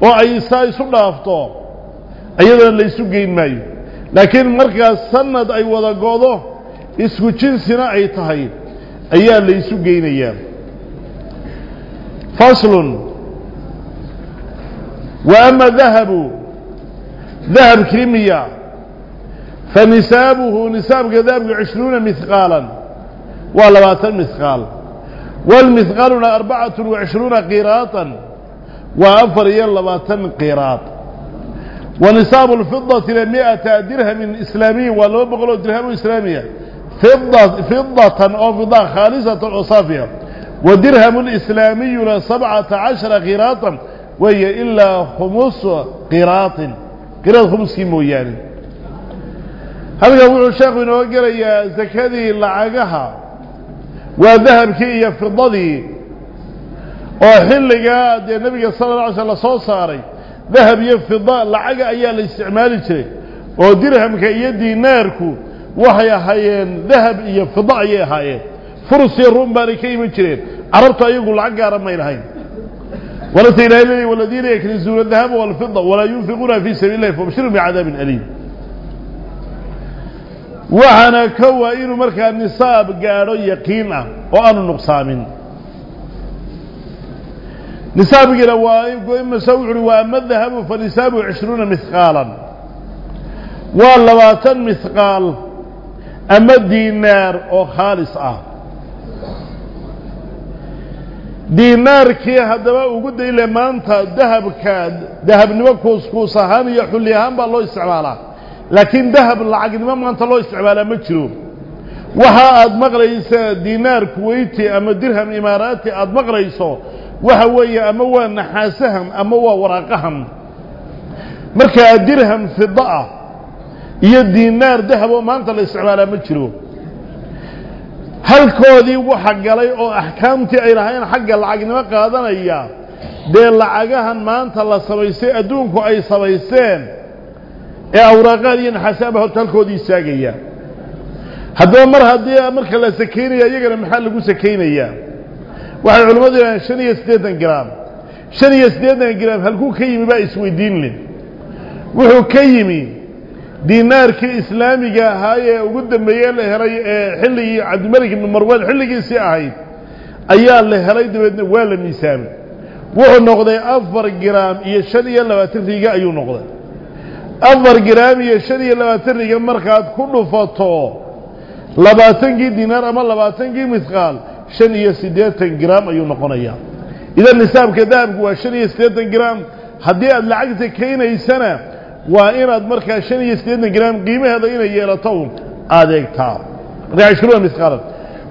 oo ay saa isu dhaafto iyadana la isu geyn maayo laakiin markaas sanad ay wada go'do isku jinsina ay tahay ayaa la isu geynayaa faslun wa ama dahabu dahabkii miya fa nisaabuhu nisaabka dahabku cishruuna mihqaalan waa labaatan mihqaal wاlmihqaaluna arbacatu وacishruuna qiraatan waa afar iyo labaatan qiraad wa nisaabu اlfidatina miata dirhamin islaamiyin waa laba boqol oo dirhamo islaamiya فضة فضة أو فضة خالصة أو صافية. ودرهم الإسلامي لسبعة عشر قراطا وهي إلا خمس قراط. قراط خمس كمويان هل يقول الشيخ من وقر يا زكذي لعقها؟ وذهب كي يفضلي وحلقا دي النبي صلى الله عليه وسلم صاري. ذهب يفضل لعقا أيال استعمالك ودرهم كي يدي ناركو. وحيا هايين ذهب إيا فضعي هايين فرسي الروم كي من جرين. عربت أيقو العقا رمين هايين ولتي الهي والذين يكنزون الذهب والفضة ولا ينفقون في سبيل الله فبشرهم بعذاب أليم. وحنا كوائن مركا النصاب قالوا يقينا وأنوا نقصامين. نصاب قالوا إما سوعر وأما الذهب فنصابوا عشرون مثقالا. والله مثقال مثقال. أما دينار أو خالص آه. دينار كي هذا وجود إلى مانتا ذهب كاد ذهب نوكوس كوس هام يحول يهام بالله استعماله. لكن ذهب العقد ما مانتا الله استعماله مترو وها أدمغ رئيس دينار كويتي أما درهم إماراتي أدمغ رئيسه وها ويا أما هو نحاسهم أما هو ورقهم درهم في الضأة oo maanta la isticmaalaa ma jiro halkoodii waxa galay oo axkaamtii ay lahayn xagga lacagnimo qaadanaya dee lacagahan maanta la samaystay adduunku ay samaysteen ee awraaqaad iyo naxaasaaba horta halkoodii istaagaya haddaba mar haddii marka la sakaynaya iyagana maxaa lagu sakaynayaa waxay culimmadu yidhahdeen shan iyo siddeetan garaam shan iyo siddeetan garaam halkuu ka yimi baa isweydiin leh wuxuu ka yimi diinaarkii islaamiga ahaayee ugu dambeeye la helay ee xilligii cabdimalik ibnu marwan xilligiisii ahayd ayaa la helay dabeedna waa la miisaamay wuxuu noqday afar garaam iyo shan iyo labaatan riga ayuu noqday. Afar garaam iyo shan iyo labaatan riga markaad ku dhufato labaatankii diinaar ama labaatankii mithqaal shan iyo siddeetan garaam ayuu noqonayaa. Idan nisaabka dahabku waa shan iyo siddeetan garaam haddii aad lacagta keenaysana وإن مركا شن يستيدن جرام قيمة هذا إنه يلطول آديك تار هذا عشرون مثقالا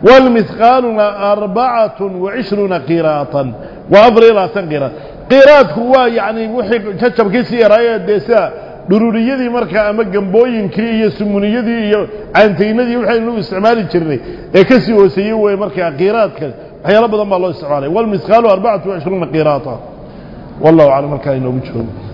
والمثقال أربعة وعشرون قيراطا وأبريلا سنقيرا قيراط هو يعني وحي تشب كيسي رأي الدساء ضروري يدي مركا أمقن بوين كي يسمون يدي عانتين دي وحي نو استعمالي تشري يكسي وسيوه مركا قيراط حيا رب ضم الله استعمالي والمثقال أربعة وعشرون قيراطا والله عالم مركا إنه بيشهده